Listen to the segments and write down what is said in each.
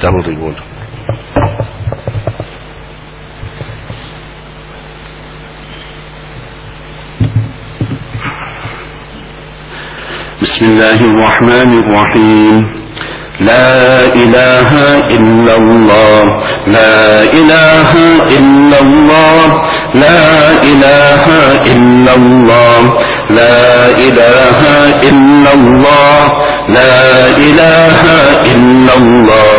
تنظيمون بسم الله الرحمن الرحيم. لا إله إلا الله. لا إله إلا الله. لا إله إلا الله. لا إله إلا الله. لا إله إلا الله.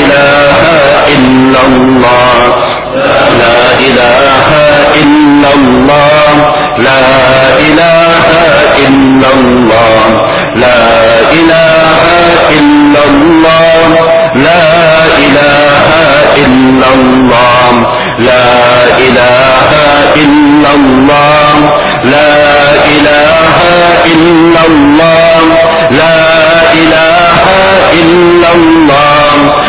إله إلا الله. لا إله إلا الله. لا إله إلا الله. لا إله إلا الله. لا إله إلا الله. لا إله إلا الله. لا إله إلا الله. لا إله إلا الله.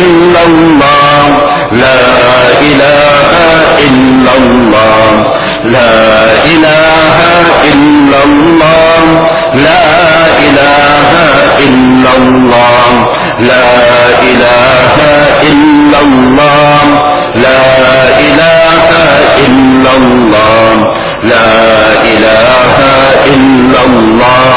إلا الله. لا إله إلا الله. لا إله إلا الله. لا إله إلا الله. لا إله إلا الله. لا إله إلا الله. لا إله إلا الله.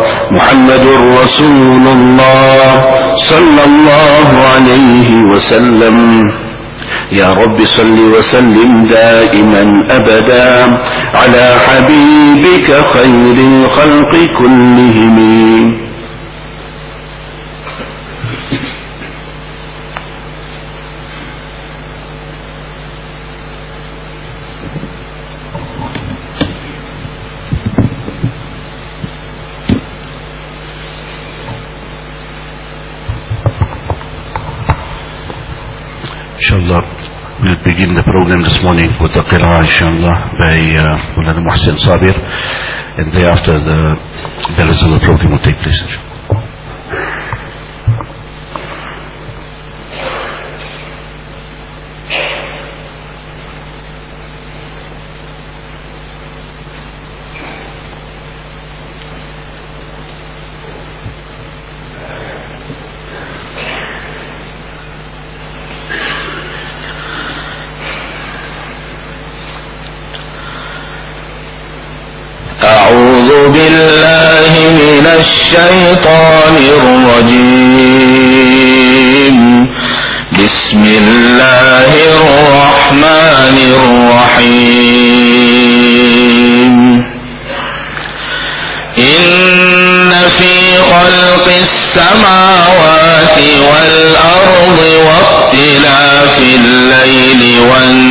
محمد رسول الله صلى الله عليه وسلم. يا رب صل وسلم دائما أبدا على حبيبك خير الخلق كلهم. This morning with the Qira'ah, inshallah, by uh, Maulana Muhsin Sabir, and thereafter the balance the program will take place. الشيطان الرجيم. بسم الله الرحمن الرحيم. إن في خلق السماوات والأرض واختلاف الليل والنهار.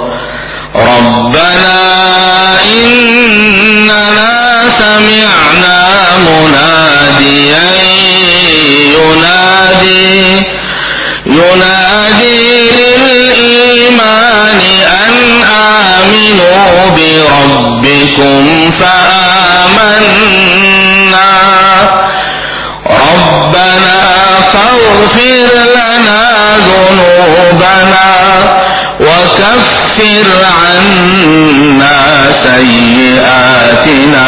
مناديا ينادي ينادي للإيمان أن آمنوا بربكم فآمنا. ربنا فاغفر لنا ذنوبنا وكفر عنا سيئاتنا.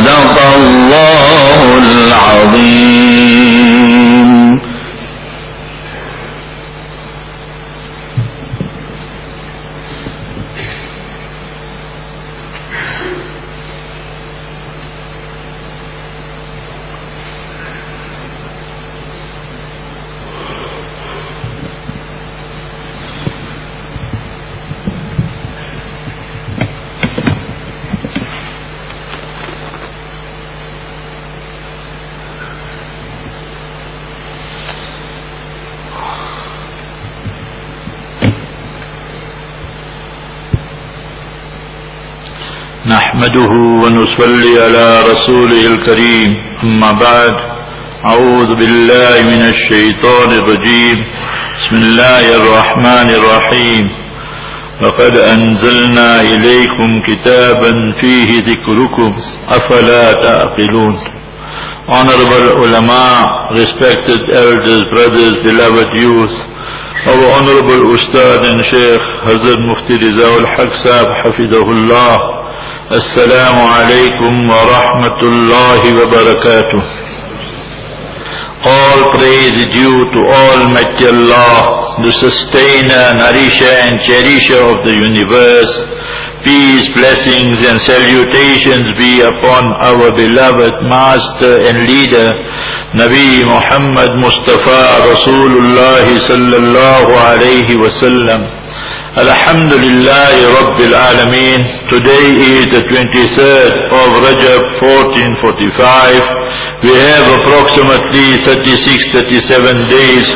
صدق الله العظيم. نحمده ونصلي على رسوله الكريم. أما بعد أعوذ بالله من الشيطان الرجيم. بسم الله الرحمن الرحيم. لقد أنزلنا إليكم كتابا فيه ذكركم. أفلا تعقلون؟ Honorable Ulama, respected elders, brothers, beloved youth, our Honorable Ustad and Sheikh Hazrat Mufti Rizaul Haqsab, Hafidahullah, Alaikum wa rahmatullahi wa barakatuh. All praise is due to Almighty Allah, the sustainer, nourisher and cherisher of the universe. Peace, blessings and salutations be upon our beloved Master and Leader, Nabi Muhammad Mustafa Rasulullah sallallahu alayhi wa sallam. Alhamdulillah Rabbil Alameen. Today is the 23rd of Rajab 1445. We have approximately 36-37 days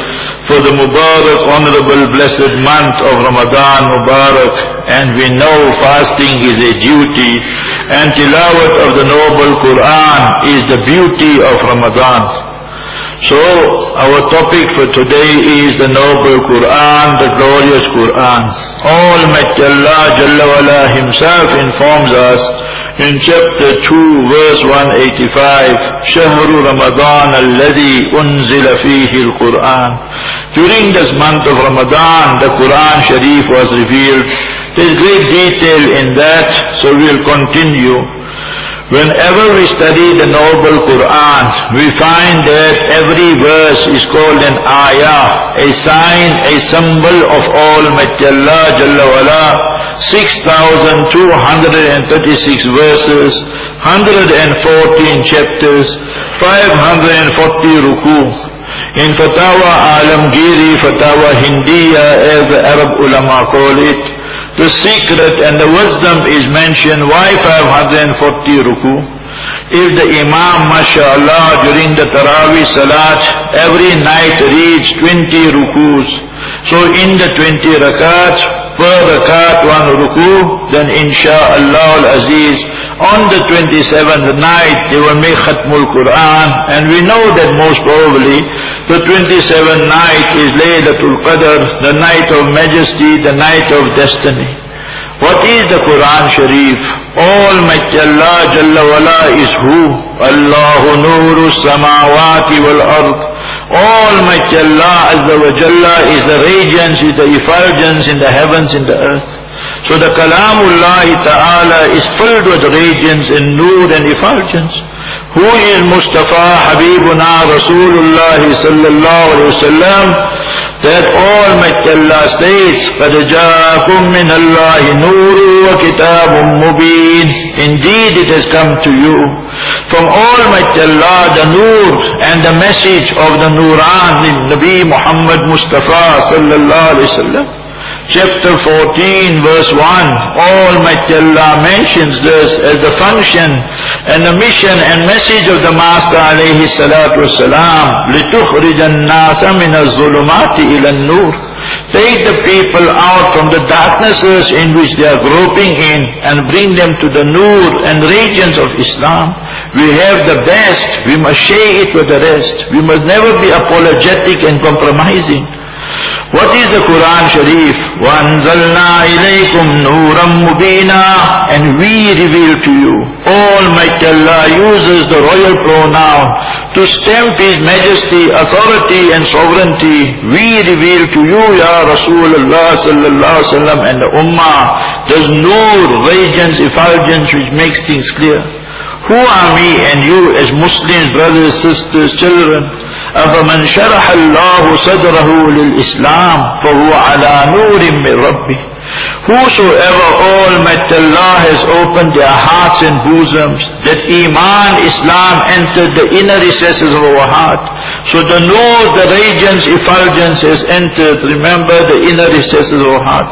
for the Mubarak, honorable, blessed month of Ramadan Mubarak. And we know fasting is a duty and tilawat of the noble Quran is the beauty of Ramadan. So our topic for today is the noble Quran, the glorious Quran. Almighty Allah Jalla wala himself informs us in chapter 2 verse 185, شهر رمضان الذي أنزل فيه القرآن. During this month of Ramadan, the Quran Sharif was revealed. There is great detail in that, so we will continue. Whenever we study the noble Quran, we find that every verse is called an ayah, a sign, a symbol of Almighty Allah Jalla wala. 6,236 verses, 114 chapters, 540 ruku. In Fatawa Alamgiri, Fatawa Hindiya, as the Arab ulama call it, the secret and the wisdom is mentioned. Why 540 ruku? If the Imam, mashallah, during the Taraweeh Salat, every night reads 20 rukus. So in the 20 rakats, per rakat one ruku, then insha'Allah al-Aziz, on the 27th night they will make Khatmul Quran and we know that most probably the 27th night is Laylatul Qadr, the night of majesty, the night of destiny. What is the Quran Sharif? Almighty Allah Jalla wala is who? Allahu Nuru Samawati wal Ard. Almighty Allah Azza wa Jalla is the radiance, is the effulgence in the heavens, in the earth. So the Kalamullah Ta'ala is filled with radiance and nur and effulgence. Who is Mustafa Habibuna Rasulullah sallallahu alayhi wa sallam? That Almighty Allah states, قَدْ جَاكُم مِّنَ اللَّهِ نُورٌ وَكِتَابٌ مُبِينٌ Indeed it has come to you from Almighty Allah the nur and the message of the Nuran, Nabi Muhammad Mustafa sallallahu alayhi wa sallam chapter 14 verse 1 Almighty Allah mentions this as the function and the mission and message of the Master alayhi salatu wasalam لِتُخْرِجَ النَّاسَ مِنَ الظُّلُمَاتِ إِلَى النُّورِ Take the people out from the darknesses in which they are groping in and bring them to the nur and radiance of Islam. We have the best, we must share it with the rest. We must never be apologetic and compromising. What is the Quran Sharif? وَأَنزَلْنَا إِلَيْكُمْ نُورًا مُبِينًا And we reveal to you. Almighty Allah uses the royal pronoun to stamp His majesty, authority and sovereignty. We reveal to you, Ya Rasulullah sallallahu alaihi wasallam and the Ummah. There's nur, radiance, effulgence which makes things clear. Who are me and you as Muslims, brothers, sisters, children? أفمن شرح الله صدره للإسلام فهو على نور من ربه Whosoever Almighty Allah has opened their hearts and bosoms, that Iman, Islam entered the inner recesses of our heart. So the nur, the radiance, effulgence has entered, remember the inner recesses of our heart.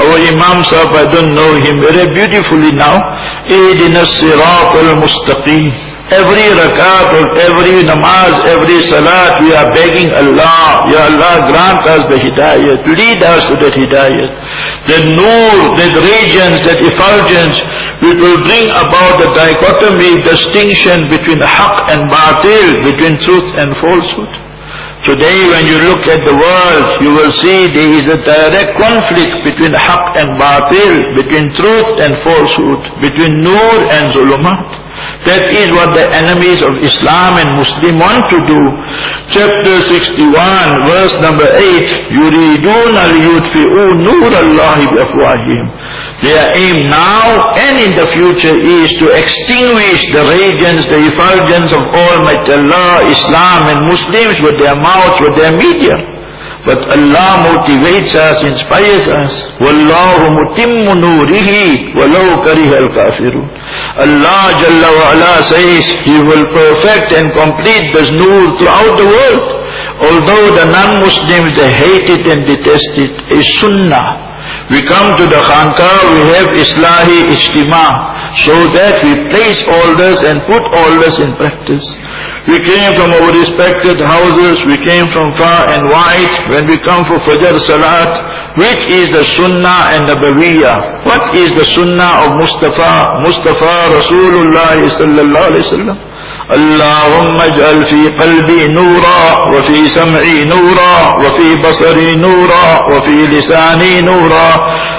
Our Imam Sahib, I don't know him very beautifully now. Eidina sirat al-mustaqim. Every rakat or every namaz, every salat, we are begging Allah, Ya Allah grant us the hidayat, lead us to that hidayat. The nur, that radiance, that effulgence, which will bring about the dichotomy, distinction between haq and batil, between truth and falsehood. Today when you look at the world, you will see there is a direct conflict between haq and batil, between truth and falsehood, between nur and zulumat. That is what the enemies of Islam and Muslim want to do. Chapter 61, verse number 8, يُرِيدُونَ لِيُطْفِئُوا نُورَ اللَّهِ بِأَفْوَاهِهِمْ Their aim now and in the future is to extinguish the radiance, the effulgence of Almighty Allah, Islam and Muslims with their mouth, with their media. But Allah motivates us, inspires us. وَاللَّهُ مُتِمُّ نُورِهِ وَلَوْ كَرِهَ الْكَافِرُونَ Allah Jalla wa ala says He will perfect and complete this nur throughout the world. Although the non-Muslims they hate it and detest it, is sunnah. We come to the Khanqa, we have Islahi Ijtima, so that we place all this and put all this in practice. We came from our respected houses, we came from far and wide, when we come for Fajr Salat, which is the Sunnah and the Bawiyah? What is the Sunnah of Mustafa? Mustafa Rasulullah sallallahu alayhi wa sallam. اللهم اجعل في قلبي نورا وفي سمعي نورا وفي بصري نورا وفي لساني نورا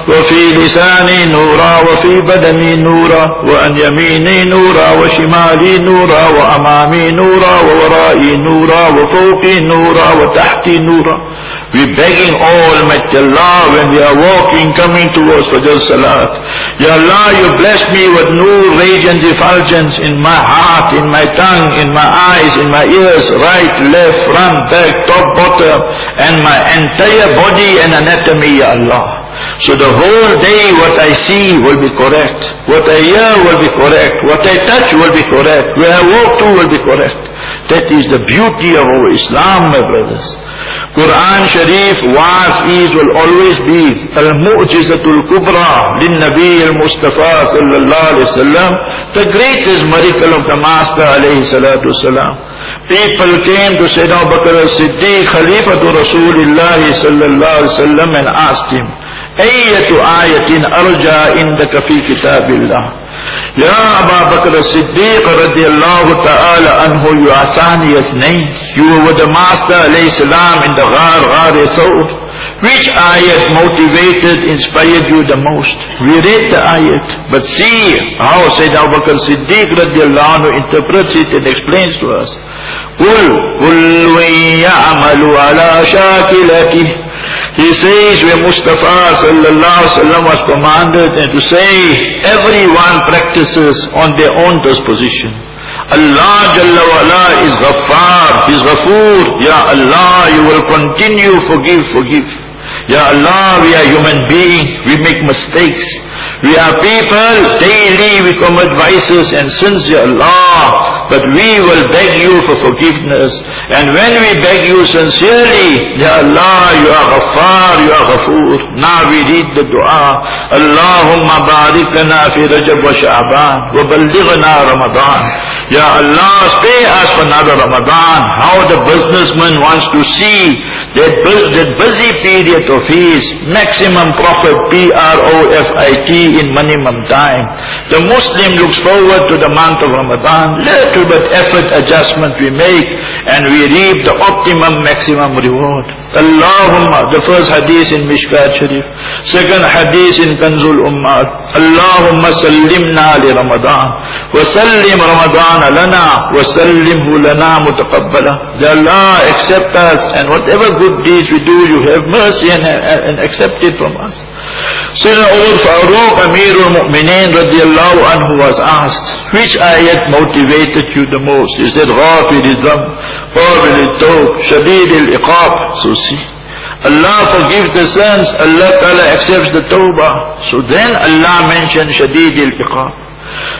وفي لساني نورا وفي بدني نورا وأن يميني نورا وشمالي نورا وأمامي نورا وورائي نورا وفوقي نورا وتحتي نورا. We begging Almighty Allah when we are walking, coming towards Fajr Salat. Ya Allah, you bless me with nur, radiance, effulgence in my heart, in my tongue, in my eyes, in my ears, right, left, front, back, top, bottom, and my entire body and anatomy, Ya Allah. So the whole day what I see will be correct. What I hear will be correct. What I touch will be correct. Where I walk to will be correct. بیو اسلام قرآن شریفر مصطفیٰ صلی اللہ علیہ the great miracle master people came to Syed Bakr Siddique خلیف رسول اللہ صلی اللہ علیہ أية آية أرجى عندك في كتاب الله Ya Abu Bakr as-Siddiq radiallahu ta'ala anhu, you are Saniyas name. You were the Master alayhi salam in the Ghar, Ghar Saud. Which ayat motivated, inspired you the most? We read the ayat, but see how Sayyidina Abu Bakr Siddiq radiallahu anhu interprets it and explains to us. قل كل يعمل على شاكلته he says where Mustafa sallallahu was commanded and to say everyone practices on their own disposition. Allah Jalla wala is Ghaffar, is Ghafoor. Ya Allah, you will continue forgive, forgive. Ya Allah, we are human beings, we make mistakes. We are people, daily we commit vices and sins, Ya Allah. But we will beg you for forgiveness. And when we beg you sincerely, Ya Allah, you are Ghaffar, you are Ghafoor. Now we read the dua. Allahumma barik lana fi Rajab wa Sha'ban wa ballighna Ramadan. Ya Allah, spare us for another Ramadan. How the businessman wants to see that, bu- that busy period of his, maximum profit, P-R-O-F-I-T, in minimum time. The Muslim looks forward to the month of Ramadan. Little bit effort adjustment we make, and we reap the optimum maximum reward. Allahumma, the first hadith in Mishkat Sharif. Second hadith in Kanzul. Allahumma sallimna li Ramadan. وسلم رمضان لنا وسلمه لنا متقبلا. Ya Allah, accept us and whatever good deeds we do, you have mercy and, and accept it from us. Sayyidina Umar Farooq, Amirul Mu'mineen radiallahu anhu was asked, which ayat motivated you the most? He said, غافر الذنب, قابل التوب, شديد الإقاب. So see, Allah forgives the sins, Allah Ta'ala accepts the tawbah. So then Allah mentioned Shadid al-Iqab.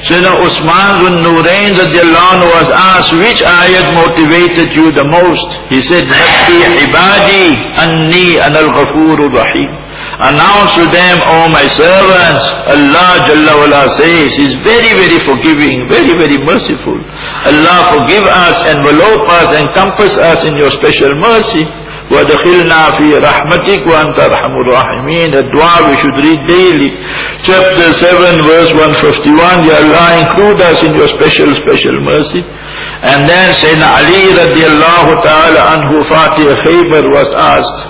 Sayyidina Usman bin Nurayn radiallahu was asked, which ayat motivated you the most? He said, Nabbi ibadi anni anal ghafurur rahim. Announce to them, O my servants, Allah Jalla wala says, He's very, very forgiving, very, very merciful. Allah forgive us, envelope us, encompass us in your special mercy. وَدَخِلْنَا فِي رَحْمَتِكَ وَأَنْتَ أَرْحَمُ الرَّاحِمِينَ dua we should read daily. Chapter 7 verse 151, Ya Allah include us in your special, special mercy. And then Sayyidina Ali radiallahu ta'ala anhu Fatih Khaybar was asked,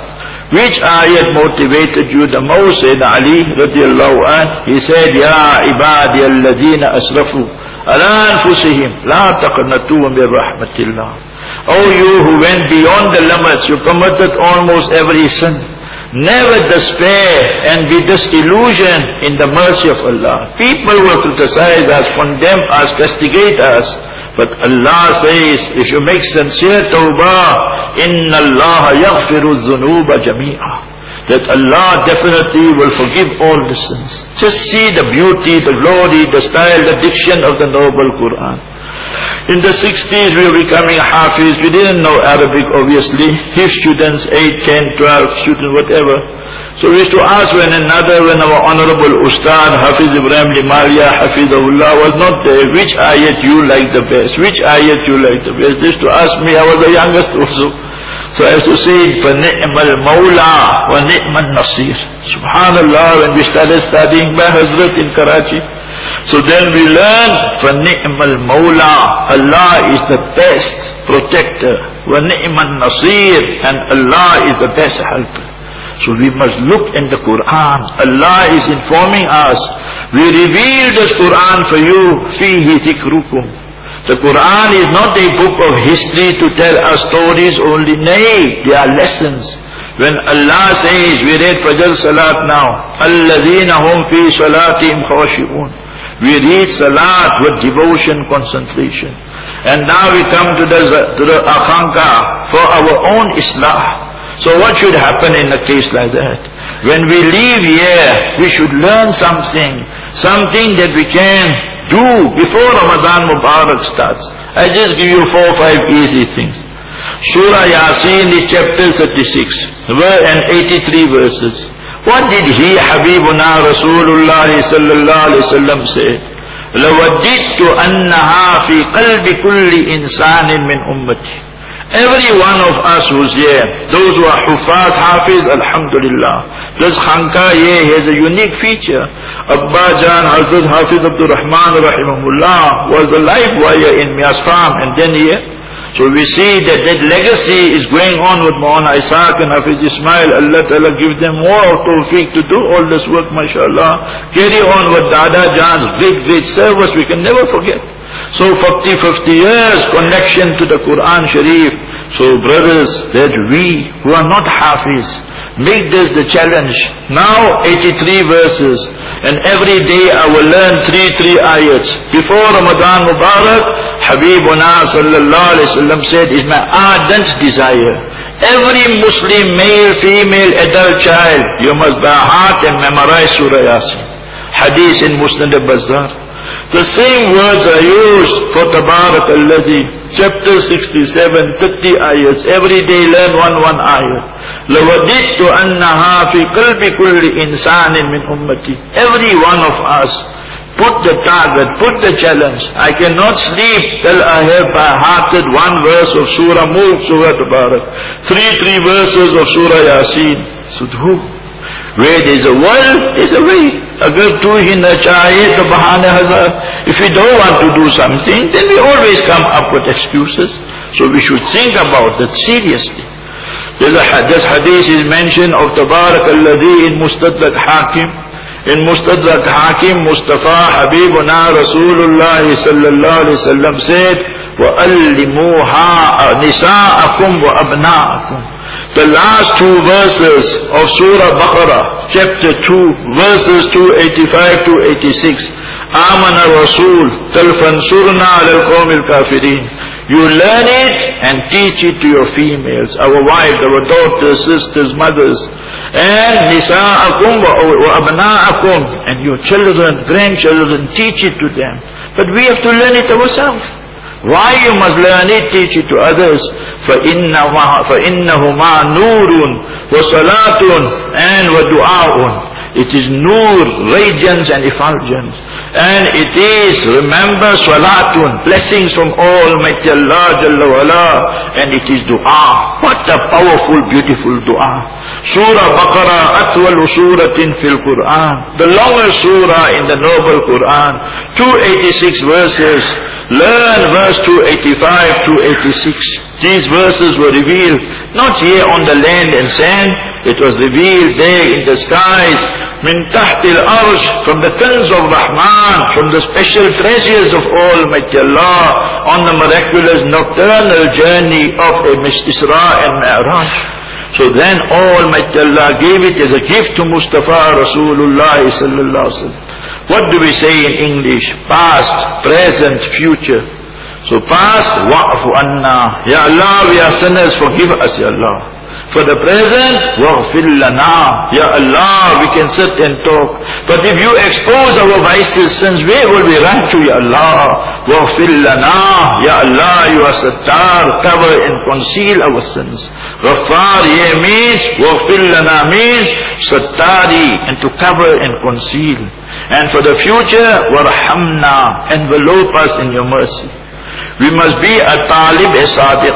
which ayat motivated you the most? Sayyidina Ali radiallahu anhu, he said, Ya ibadi alladhina asrafu على أنفسهم لا تقنطوا من رحمة الله Oh you who went beyond the limits, you committed almost every sin. Never despair and be disillusioned in the mercy of Allah. People will criticize us, condemn us, castigate us. But Allah says, if you make sincere tawbah, إِنَّ اللَّهَ يَغْفِرُ الذُّنُوبَ جَمِيعًا that Allah definitely will forgive all the sins. Just see the beauty, the glory, the style, the diction of the noble Quran. In the 60s we were becoming Hafiz. We didn't know Arabic obviously. His students, 8, 10, 12, students, whatever. So we used to ask one another when our honorable Ustad Hafiz Ibrahim Limalia Hafizahullah was not there, which ayat you like the best, which ayat you like the best. They used to ask me, I was the youngest also. Say, فَنِعْمَ الْمَوْلَى وَنِعْمَ النَّصِيرُ Subhanallah, when we started studying by Hazrat in Karachi. So then we learned, فَنِعْمَ الْمَوْلَى Allah is the best protector. وَنِعْمَ النَّصِيرُ And Allah is the best helper. So we must look in the Quran. Allah is informing us. We reveal this Quran for you. فِيهِ ذِكْرُكُمْ the Quran is not a book of history to tell us stories only. Nay, they are lessons. When Allah says, we read Fajr Salat now, الَّذِينَ هُمْ فِي صَلَاتِهِمْ خَاشِعُونَ We read Salat with devotion, concentration. And now we come to the, to the Akhanka for our own Islah. So what should happen in a case like that? When we leave here, we should learn something, something that we can do before Ramadan Mubarak starts. I just give you four or five easy things. Surah Yasin is chapter 36 and 83 verses. What did he, Habibuna Rasulullah sallallahu alayhi wasallam say? لوددت أنها في قلب كل إنسان من أمتي Every one of us who's here, those who are Hufaz, Hafiz, Alhamdulillah. This Khanka here has a unique feature. Abba Jan Hazrat Hafiz Abdul Rahman Rahimahullah was the life wire in Mias Farm and then here. So we see that that legacy is going on with Maulana Isaac and Hafiz Ismail. Allah Ta'ala give them more tawfiq to do all this work, mashallah. Carry on with Dada Jan's great, great service. We can never forget. So 40, 50 years connection to the Quran Sharif. So brothers, that we who are not Hafiz, make this the challenge. Now 83 verses and every day I will learn 3, 3 ayats. Before Ramadan Mubarak, Habibuna sallallahu alayhi wasallam said, is my ardent desire. Every Muslim male, female, adult child, you must by heart and memorize Surah Yasin. Hadith in Musnad al-Bazzar. The same words are used for Tabarak Alladhi, chapter 67, 30 ayats. Every day learn one, one ayat. لَوَدِدْتُ أَنَّهَا فِي قَلْبِ كُلِّ إِنسَانٍ مِّنْ أُمَّتِي Every one of us, Put the target, put the challenge. I cannot sleep till I have by hearted one verse of Surah Mulk, Surah Tabarak. Three, three verses of Surah Yasin. So who? Where there's a will, there's a way. A good hi na chahiye to bahane hazar. If we don't want to do something, then we always come up with excuses. So we should think about that seriously. There's a, this hadith is mentioned of Tabarak al-Ladhi in Mustadrak Hakim. In Mustadrak Hakim, Mustafa Habibuna Rasulullah sallallahu alayhi wa sallam said, وَأَلِّمُوهَا نِسَاءَكُمْ وَأَبْنَاءَكُمْ the last two verses of Surah Baqarah, chapter 2, verses 285 to 86. Amana Rasul, al qawmil kafirin. You learn it and teach it to your females, our wives, our daughters, sisters, mothers, and nisa'akum wa abna'akum, and your children, grandchildren, teach it to them. But we have to learn it ourselves. Why you must learn it, teach it to others? فَإِنَّهُمَا, فَإِنَّهُمَا نُورٌ وَصَلَاتٌ and وَدُعَاءٌ It is nur, radiance and effulgence. And it is, remember, salatun, blessings from Almighty Allah Jalla wala, and it is dua. What a powerful, beautiful dua. Surah Baqarah, atwal suratin fil Quran. The longest surah in the noble Quran. 286 verses. Learn verse 285 to 86. These verses were revealed not here on the land and sand, it was revealed there in the skies. Min tahtil arsh, from the tins of Rahman, from the special treasures of Almighty Allah, on the miraculous nocturnal journey of Isra and Mi'raj. So then Almighty Allah gave it as a gift to Mustafa Rasulullah sallallahu alaihi wasallam. What do we say in English? Past, present, future. So past, wa'fu anna. Ya Allah, we are sinners, forgive us, Ya Allah. For the present, waghfir lana. Ya Allah, we can sit and talk. But if you expose our vices, sins, where will we run to, Ya Allah? Waghfir lana. Ya Allah, you are sattar, cover and conceal our sins. Ghaffar, yeah means, waghfir lana means, sattari, and to cover and conceal. And for the future, warhamna, envelope us in your mercy. We must be a talib a sadiq.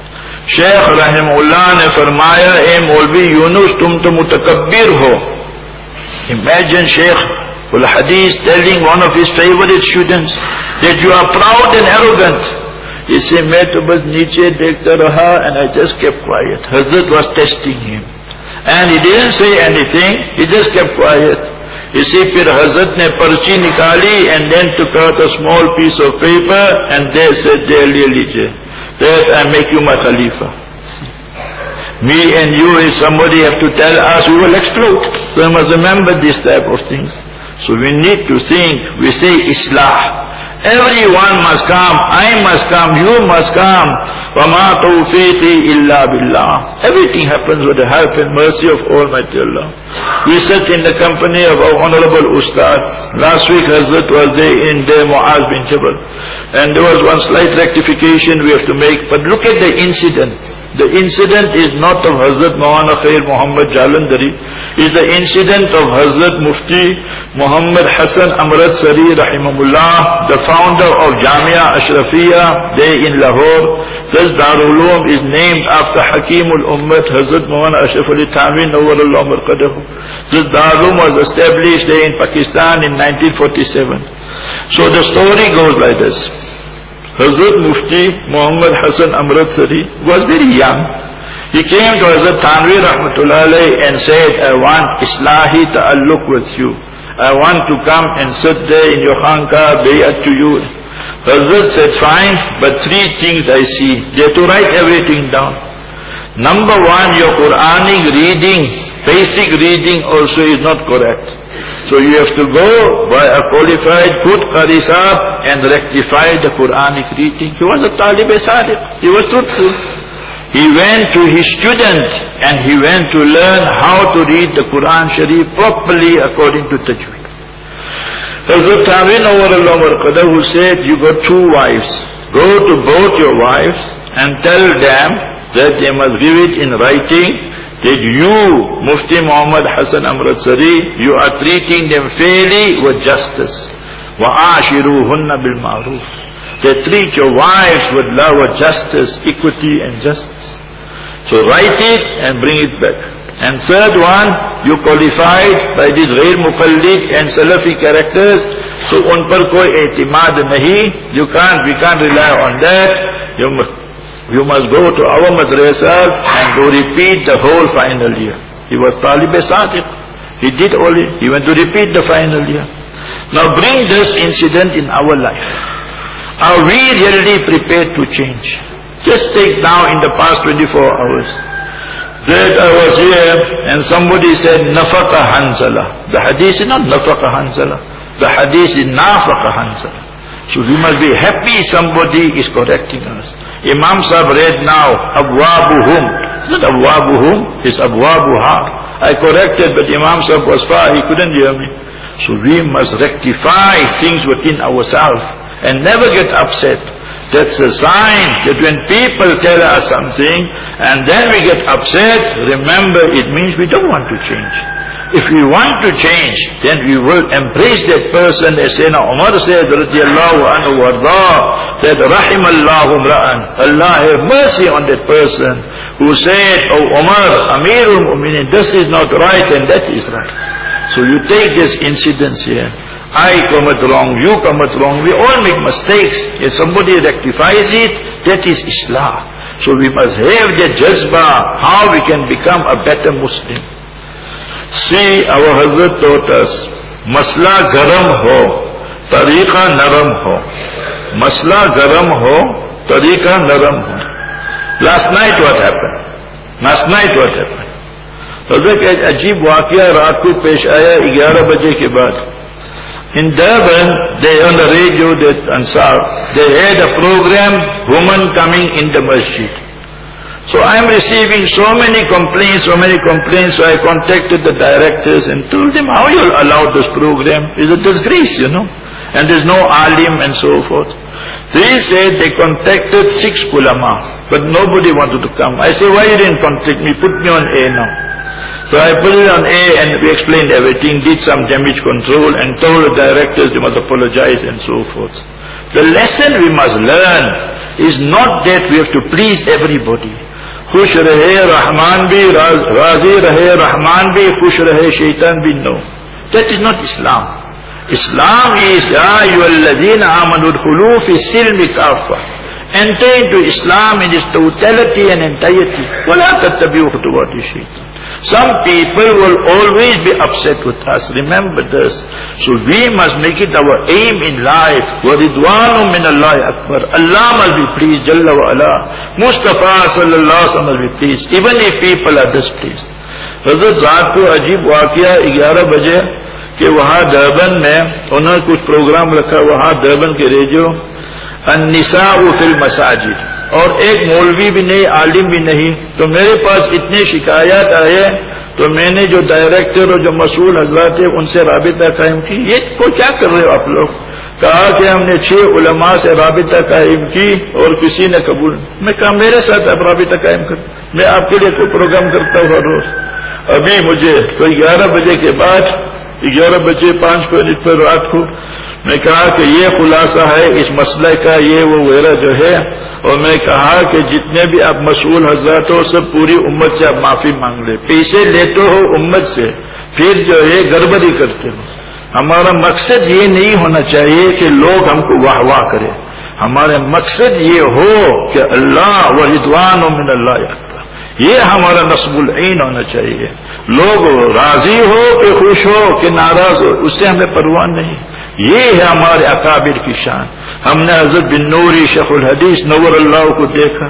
شیخ رحم اللہ نے فرمایا، اے مولوی یونس، تم تو متکبر ہو۔ Imagine شیخ الحدیث telling one of his favourite students that you are proud and arrogant اس سے میں تو بس نیچے دیکھتا رہا and I just keep quiet حضرت was testing him and he didn't say anything he just keep quiet اسی پھر حضرت نے پرچی نکالی and then to cut a small piece of paper and they say دے لے لیجیے that I make you my Khalifa. Me and you, if somebody have to tell us, we will explode. So we must remember this type of things. So we need to think, we say Islah. Everyone must come, I must come, you must come. وَمَا تَوْفِيقِي إِلَّا بِاللَّهِ Everything happens with the help and mercy of Almighty Allah. We sit in the company of our Honorable Ustad. Last week Hazrat was there in there, Muaz bin Jabal. And there was one slight rectification we have to make. But look at the incident. The incident is not of Hazrat Maulana Khair Muhammad Jalandhari is the incident of Hazrat Mufti Muhammad Hasan Amritsari رحم Allah the founder of Jamia Ashrafia they in Lahore this دار العلوم is named of the حکیم العمد حضرت مولانا اشرف علی تھامی نور اللہ this دارالوم was establish they in Pakistan forty seven so the story goes by this حضرت مفتی محمد حسن امرت سری وز دی یام you کیمر حضرت تھانوی رحمتہ اللہ علیہ down number one your Quran reading Basic reading also is not correct. So you have to go by a qualified good Qari and rectify the Quranic reading. He was a Talib Sadiq. He was truthful. He went to his student and he went to learn how to read the Quran Sharif properly according to Tajweed. Hazrat Tawin who said, you got two wives. Go to both your wives and tell them that they must give it in writing that you, Mufti Muhammad Hassan Amritsari, you are treating them fairly with justice. وَآشِرُوهُنَّ بِالْمَعْرُوفِ They treat your wives with love, with justice, equity and justice. So write it and bring it back. And third one, you qualified by these ghair muqallid and salafi characters, so un par koi etimad nahi, you can't, we can't rely on that. You must you must go to our madrasas and go repeat the whole final year. He was Talib Sadiq. He did it. He went to repeat the final year. Now bring this incident in our life. Are we really prepared to change? Just take now in the past 24 hours. That I was here and somebody said Nafaqa Hanzala. The hadith is not Nafaqa Hanzala. The hadith is Nafaqa Hanzala. So we must be happy somebody is correcting us. Imam Sahib read now, Abwabuhum. Not Abwabuhum, it's Abwabuha. I corrected, but Imam Sahib was far, he couldn't hear me. So we must rectify things within ourselves and never get upset. That's a sign that when people tell us something and then we get upset, remember it means we don't want to change. If we want to change, then we will embrace that person as Sayyidina Umar said, radiallahu anhu warda, that rahimallahu mra'an. Allah have mercy on that person who said, Oh Umar, Amirul Mu'minin, this is not right and that is right. So you take this incidents here. I commit wrong, you commit wrong, we all make mistakes. If somebody rectifies it, that is Islam. So we must have the jazba, how we can become a better Muslim. سی او حضرت توٹس مسئلہ گرم ہو، طریقہ نرم ہو۔ مسئلہ گرم ہو، طریقہ نرم ہو۔ Last night what happen last night what happen حضرت ایک عجیب واقعہ رات کو پیش آیا گیارہ بجے کے بعد۔ In Durban they on the radio they انسار they had a program women coming in the Masjid So I am receiving so many complaints, so many complaints, so I contacted the directors and told them how you allow this program. It's a disgrace, you know. And there's no alim and so forth. They said they contacted six ulama, but nobody wanted to come. I said, why you didn't contact me? Put me on air now. So I put it on air and we explained everything, did some damage control and told the directors they must apologize and so forth. The lesson we must learn is not that we have to please everybody. खुश रहे रहमान भी राजी रहे रहमान भी खुश रहे शैतान भी know that is not Islam Islam is आयुल्लदीन आमनुल fi silmi kafa enter into Islam in its totality and entirety ولا تتبعوا خطوات الشيطان Some people will always be upset remember this so we must make it over them in life اکبر اللہ ملو please والا مصطفیٰ صلی اللہ سمجھ بھی please even if people ask please حضرت رات کو عجیب واقعہ گیارہ بجے کہ وہاں دربن میں انہوں نے کچھ پروگرام رکھا. وہاں دربن کے ریجیو النساء فی المساجد۔ اور ایک مولوی بھی نہیں، عالم بھی نہیں۔ تو میرے پاس اتنے شکایات آئے، تو میں نے جو ڈائریکٹر اور جو مسئول حضرات ہیں، ان سے رابطہ قائم کی۔ یہ کو کیا کر رہے ہو آپ لوگ؟ کہا کہ ہم نے چھ علماء سے رابطہ قائم کی اور کسی نے قبول۔ میں کہا، میرے ساتھ آپ رابطہ قائم کر میں آپ کے لیے کوئی پروگرام کرتا ہوں ہر روز۔ ابھی مجھے کوئی گیارہ بجے کے بعد گیارہ بجے، پانچ منٹ پر رات کو۔ میں کہا کہ یہ خلاصہ ہے، اس مسئلہ کا یہ وہ وغیرہ جو ہے۔ اور میں کہا کہ جتنے بھی آپ مشغول حضرات ہو، سب پوری امت سے آپ معافی مانگ لیں۔ پیسے لیتے ہو امت سے، پھر جو ہے گڑبڑی کرتے ہو۔ ہمارا مقصد یہ نہیں ہونا چاہیے کہ لوگ ہم کو واہ واہ کریں۔ ہمارا مقصد یہ ہو کہ اللہ و رضوان و من اللہ۔ یہ ہمارا نصب العین ہونا چاہیے۔ لوگ راضی ہو کہ خوش ہو کہ ناراض ہو، اس سے ہمیں پرواہ نہیں۔ یہ ہے ہمارے اکابر کی شان۔ ہم نے حضرت بن نوری شیخ الحدیث نور اللہ کو دیکھا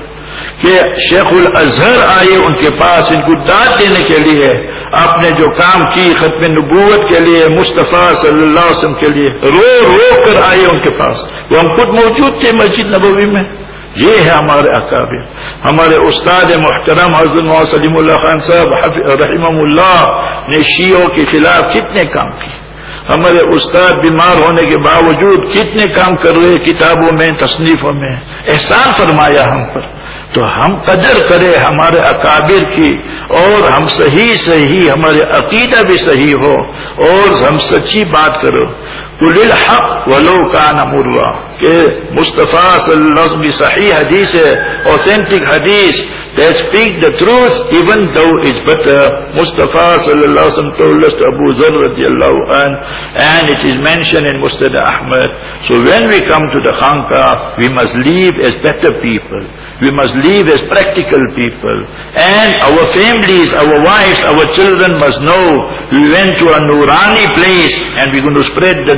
کہ شیخ الازہر آئے ان کے پاس، ان کو داد دینے کے لیے، آپ نے جو کام کی ختم نبوت کے لیے، مصطفیٰ صلی اللہ علیہ وسلم کے لیے، رو رو کر آئے ان کے پاس۔ وہ ہم خود موجود تھے مسجد نبوی میں۔ یہ ہے ہمارے اکابر ہمارے استاد محترم حضرت مولانا سلیم اللہ خان صاحب رحم اللہ، نے شیعوں کے خلاف کتنے کام کیے؟ ہمارے استاد بیمار ہونے کے باوجود کتنے کام کر رہے کتابوں میں، تصنیفوں میں؟ احسان فرمایا ہم پر. تو ہم قدر کریں ہمارے اکابر کی، اور ہم صحیح صحیح، ہمارے عقیدہ بھی صحیح ہو، اور ہم سچی بات کرو۔ कुलिल हक वलो का नमुरवा के मुस्तफ़ा सल्लम सही हदीस है ऑथेंटिक हदीस they speak the truth even though is but Mustafa Sallam told us to Abu Zar radiallahu and it is mentioned in Musnad Ahmad. So when we come to the Khanqa we must live as better people. We must live as practical people. And our families our wives our children must know we went to a Nurani place and we're going to spread the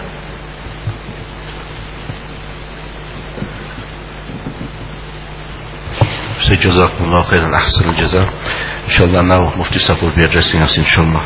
جزاكم الله خيرا أحسن الجزاء إن شاء الله now Mufti Safur will be addressing us inshallah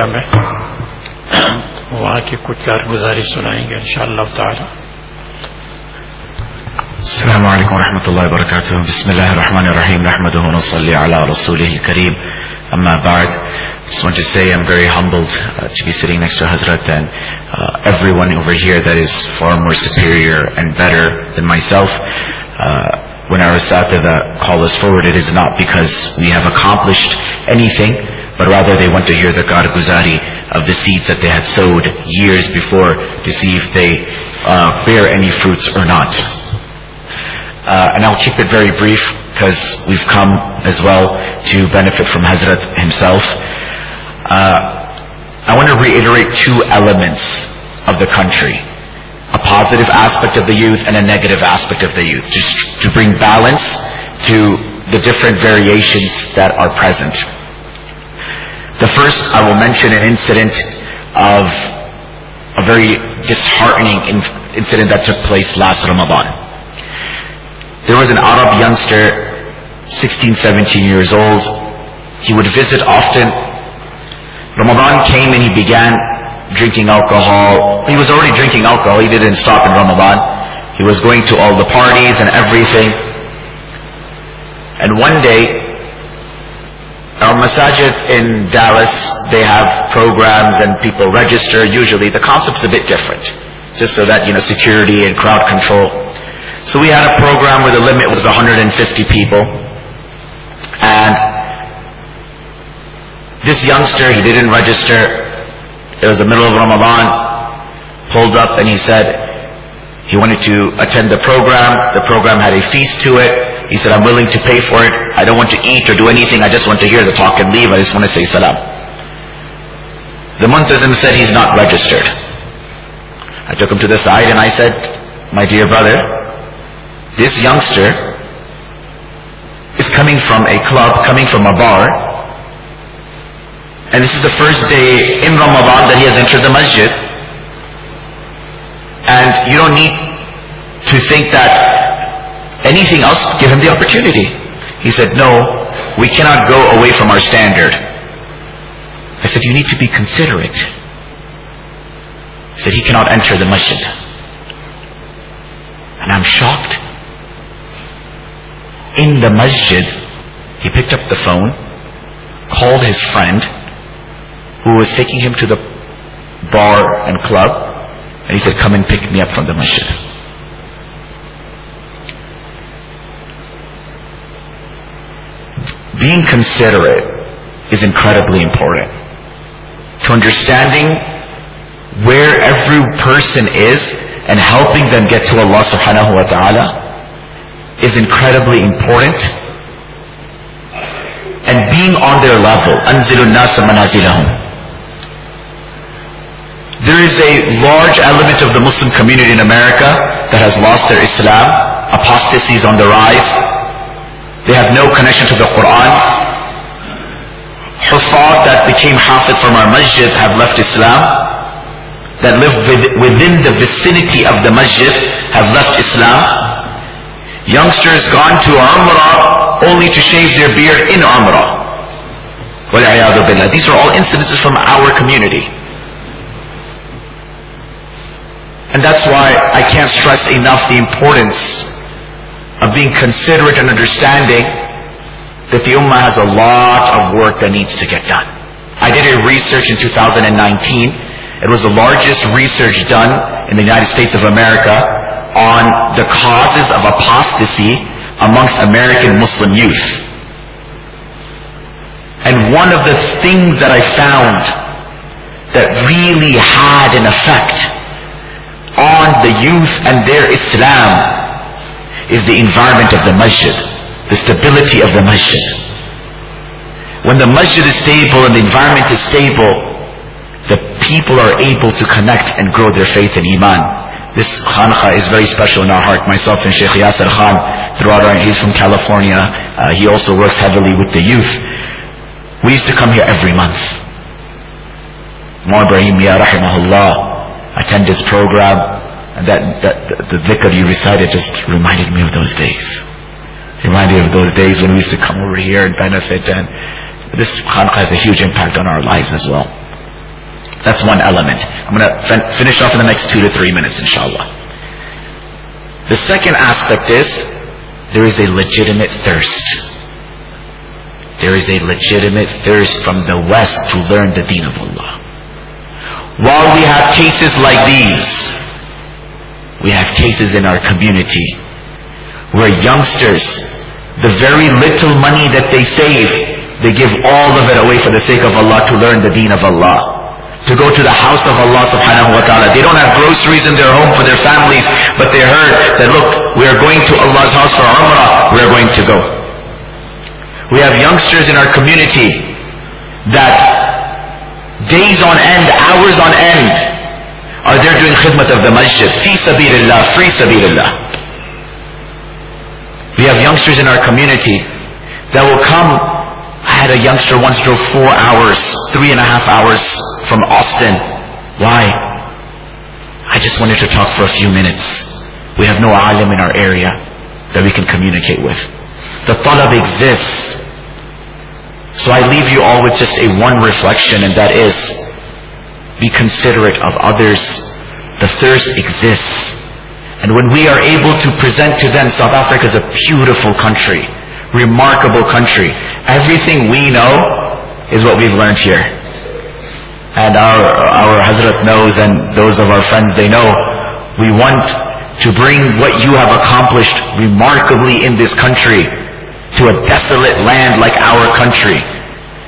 America में वहाँ की कुछ कारगुजारी सुनाएंगे इन ताला السلام عليكم ورحمة الله وبركاته بسم الله الرحمن الرحيم نحمده ونصلي على رسوله الكريم أما بعد just want to say I'm very humbled uh, to be sitting next to Hazrat and uh, everyone over here that is far more superior and better than myself uh, when our Asatida call us forward it is not because we have accomplished anything but rather they want to hear the Guzari of the seeds that they had sowed years before to see if they uh, bear any fruits or not. Uh, and I'll keep it very brief because we've come as well to benefit from Hazrat himself. Uh, I want to reiterate two elements of the country. A positive aspect of the youth and a negative aspect of the youth. Just to bring balance to the different variations that are present. The first, I will mention an incident of a very disheartening incident that took place last Ramadan. There was an Arab youngster, 16, 17 years old. He would visit often. Ramadan came and he began drinking alcohol. He was already drinking alcohol. He didn't stop in Ramadan. He was going to all the parties and everything. And one day, our masajid in Dallas, they have programs and people register. Usually the concept's a bit different. Just so that, you know, security and crowd control. So we had a program where the limit was 150 people. And this youngster, he didn't register. It was the middle of Ramadan. Pulled up and he said he wanted to attend the program. The program had a feast to it. He said, I'm willing to pay for it. I don't want to eat or do anything. I just want to hear the talk and leave. I just want to say salam. The Muntazim said he's not registered. I took him to the side and I said, my dear brother, this youngster is coming from a club, coming from a bar, and this is the first day in Ramadan that he has entered the masjid. And you don't need to think that anything else, give him the opportunity. He said, no, we cannot go away from our standard. I said, you need to be considerate. He said, he cannot enter the masjid. And I'm shocked. In the masjid, he picked up the phone, called his friend, who was taking him to the bar and club, and he said, come and pick me up from the masjid. Being considerate is incredibly important. To understanding where every person is and helping them get to Allah subhanahu wa ta'ala is incredibly important. And being on their level, أنزل الناس منازلهم. There is a large element of the Muslim community in America that has lost their Islam. Apostasy is on the rise. They have no connection to the Quran. Hufad that became Hafid from our masjid have left Islam. That live within the vicinity of the masjid have left Islam. Youngsters gone to Umrah only to shave their beard in Umrah. These are all incidences from our community. And that's why I can't stress enough the importance of being considerate and understanding that the Ummah has a lot of work that needs to get done. I did a research in 2019. It was the largest research done in the United States of America on the causes of apostasy amongst American Muslim youth. And one of the things that I found that really had an effect on the youth and their Islam is the environment of the masjid, the stability of the masjid. When the masjid is stable and the environment is stable, the people are able to connect and grow their faith in Iman. This khanqa is very special in our heart. Myself and Sheikh Yasser Khan, throughout our, he's from California. Uh, he also works heavily with the youth. We used to come here every month. Mo Ibrahim Ya Rahimahullah attend this program and that, that the dhikr you recited just reminded me of those days. Reminded me of those days when we used to come over here and benefit and this khanqa has a huge impact on our lives as well. That's one element. I'm going to fin- finish off in the next two to three minutes, inshallah. The second aspect is there is a legitimate thirst. There is a legitimate thirst from the West to learn the deen of Allah. While we have cases like these, we have cases in our community where youngsters, the very little money that they save, they give all of it away for the sake of Allah to learn the deen of Allah to go to the house of Allah subhanahu wa ta'ala. They don't have groceries in their home for their families, but they heard that look, we are going to Allah's house for Umrah, we are going to go. We have youngsters in our community that days on end, hours on end, khidmat of the masjid. Fi sabilillah, free sabilillah. We have youngsters in our community that will come. I had a youngster once drove four hours, three and a half hours from Austin. Why? I just wanted to talk for a few minutes. We have no alim in our area that we can communicate with. The talab exists. So I leave you all with just a one reflection and that is be considerate of others. The thirst exists. And when we are able to present to them, South Africa is a beautiful country, remarkable country. Everything we know is what we've learned here. And our, our Hazrat knows and those of our friends, they know, we want to bring what you have accomplished remarkably in this country to a desolate land like our country.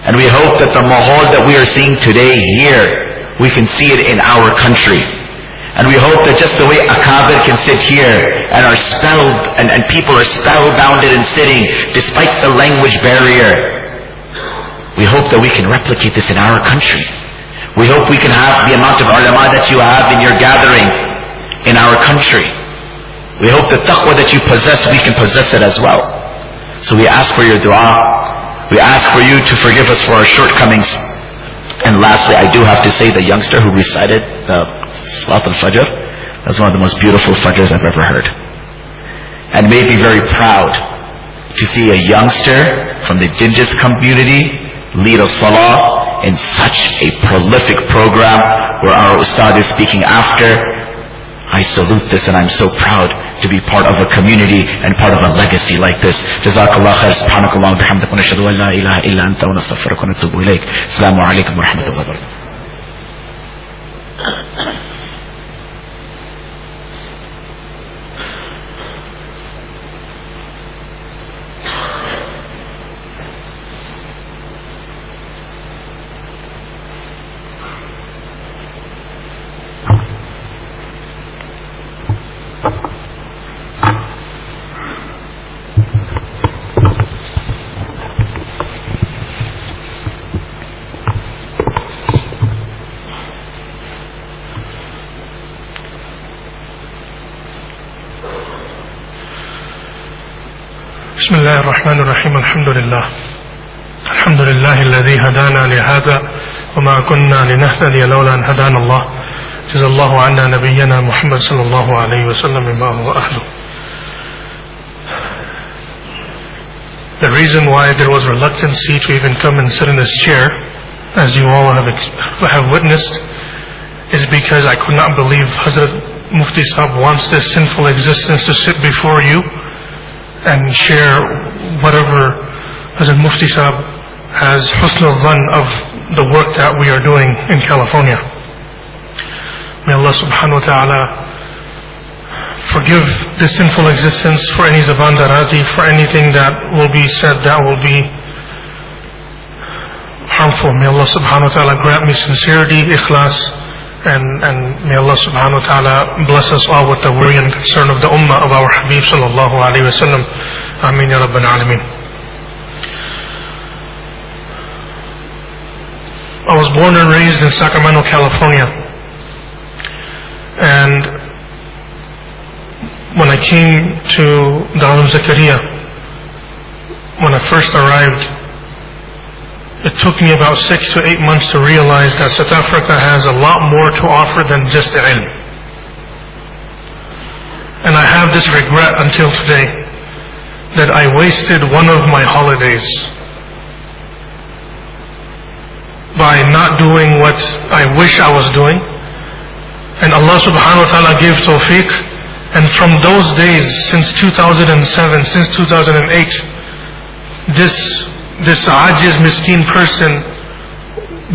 And we hope that the mahal that we are seeing today here, we can see it in our country. And we hope that just the way Akabir can sit here and are spelled, and, and people are spellbounded and sitting despite the language barrier, we hope that we can replicate this in our country. We hope we can have the amount of ulama that you have in your gathering in our country. We hope the taqwa that you possess, we can possess it as well. So we ask for your dua. We ask for you to forgive us for our shortcomings. And lastly, I do have to say the youngster who recited the Salat al-Fajr, that's one of the most beautiful Fajrs I've ever heard. And made me very proud to see a youngster from the Jinjis community lead a salah in such a prolific program where our ustad is speaking after. I salute this and I'm so proud to be part of a community and part of a legacy like this. Jazakallah khair. Subhanakallah la ilaha illa anta wa nastaghfiruka wa natubu ilayk. Assalamu alaikum wa rahmatullahi wa barakatuh. بسم الله الرحمن الرحيم الحمد لله الحمد لله الذي هدانا لهذا وما كنا لنهتدي لولا أن هدانا الله جزا الله عنا نبينا محمد صلى الله عليه وسلم بما هو أهله The reason why there was reluctancy to even come and sit in this chair, as you all have, have witnessed, is because I could not believe Hazrat Mufti Sahab wants this sinful existence to sit before you and share whatever Hazrat Mufti Sahib has husn al of the work that we are doing in California. May Allah subhanahu wa ta'ala forgive this sinful existence for any zaban darazi, for anything that will be said that will be harmful. May Allah subhanahu wa ta'ala grant me sincerity, ikhlas, and, and may Allah subhanahu wa ta'ala bless us all with the worry and concern of the ummah of our Habib sallallahu alayhi wa sallam. Ameen ya Rabbil Alameen. I was born and raised in Sacramento, California. And when I came to Darul Zakaria, when I first arrived, it took me about six to eight months to realize that South Africa has a lot more to offer than just ilm. And I have this regret until today that I wasted one of my holidays by not doing what I wish I was doing. And Allah subhanahu wa ta'ala gave tawfiq. And from those days, since 2007, since 2008, this, this ajiz miskin person,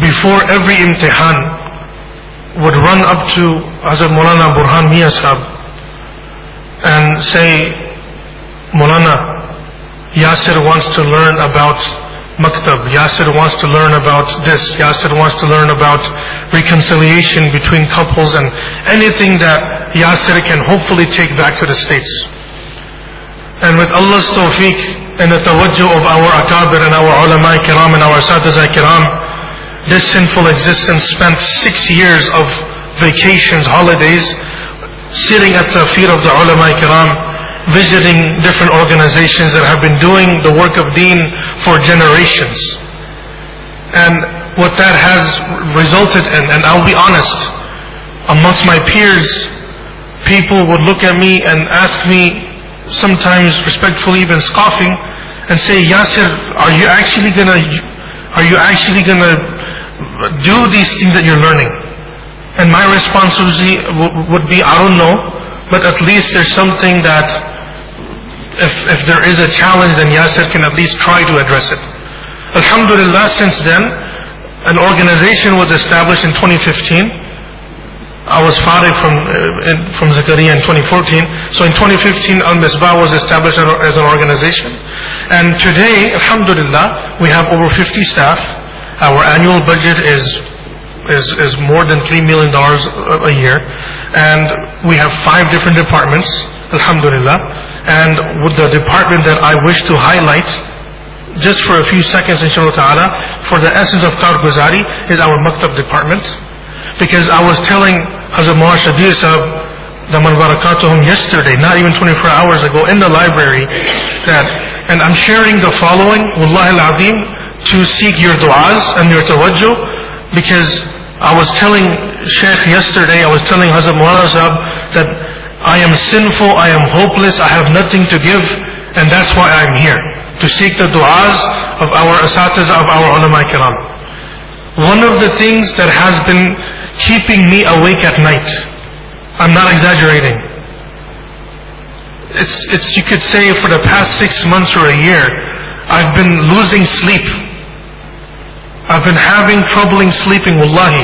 before every imtihan, would run up to Hazrat Maulana Burhan Mia and say, Maulana, Yasir wants to learn about maktab. Yasir wants to learn about this. Yasir wants to learn about reconciliation between couples and anything that Yasir can hopefully take back to the States. And with Allah's tawfiq and the tawajjuh of our akabir and our ulama kiram and our satiza kiram, this sinful existence spent six years of vacations, holidays, sitting at the feet of the ulama kiram, visiting different organizations that have been doing the work of deen for generations. And what that has resulted in, and I'll be honest, amongst my peers, people would look at me and ask me, sometimes respectfully, even scoffing, and say, Yasir, are you actually gonna, are you actually gonna do these things that you're learning? And my response would be, I don't know, but at least there's something that if, if there is a challenge, then Yasir can at least try to address it. Alhamdulillah, since then, an organization was established in 2015. I was fired from, uh, from Zakaria in 2014. So in 2015, Al Misbah was established as an organization. And today, Alhamdulillah, we have over 50 staff. Our annual budget is is, is more than $3 million a a year. And we have five different departments, alhamdulillah. And with the department that I wish to highlight, just for a few seconds inshallah ta'ala, for the essence of Karguzari is our maktab department. Because I was telling Hazrat Muhammad Shadir Sahab, Daman Barakatuhum yesterday, not even 24 hours ago, in the library, that, and I'm sharing the following, Wallahi al-Azim, to seek your du'as and your tawajjuh, because I was telling Sheikh yesterday, I was telling Hazrat Muhammad Sahab that I am sinful, I am hopeless, I have nothing to give, and that's why I'm here, to seek the du'as of our asatiz, of our ulama kiram. One of the things that has been keeping me awake at night, I'm not exaggerating. It's, it's, you could say for the past six months or a year, I've been losing sleep. I've been having troubling sleeping, wallahi.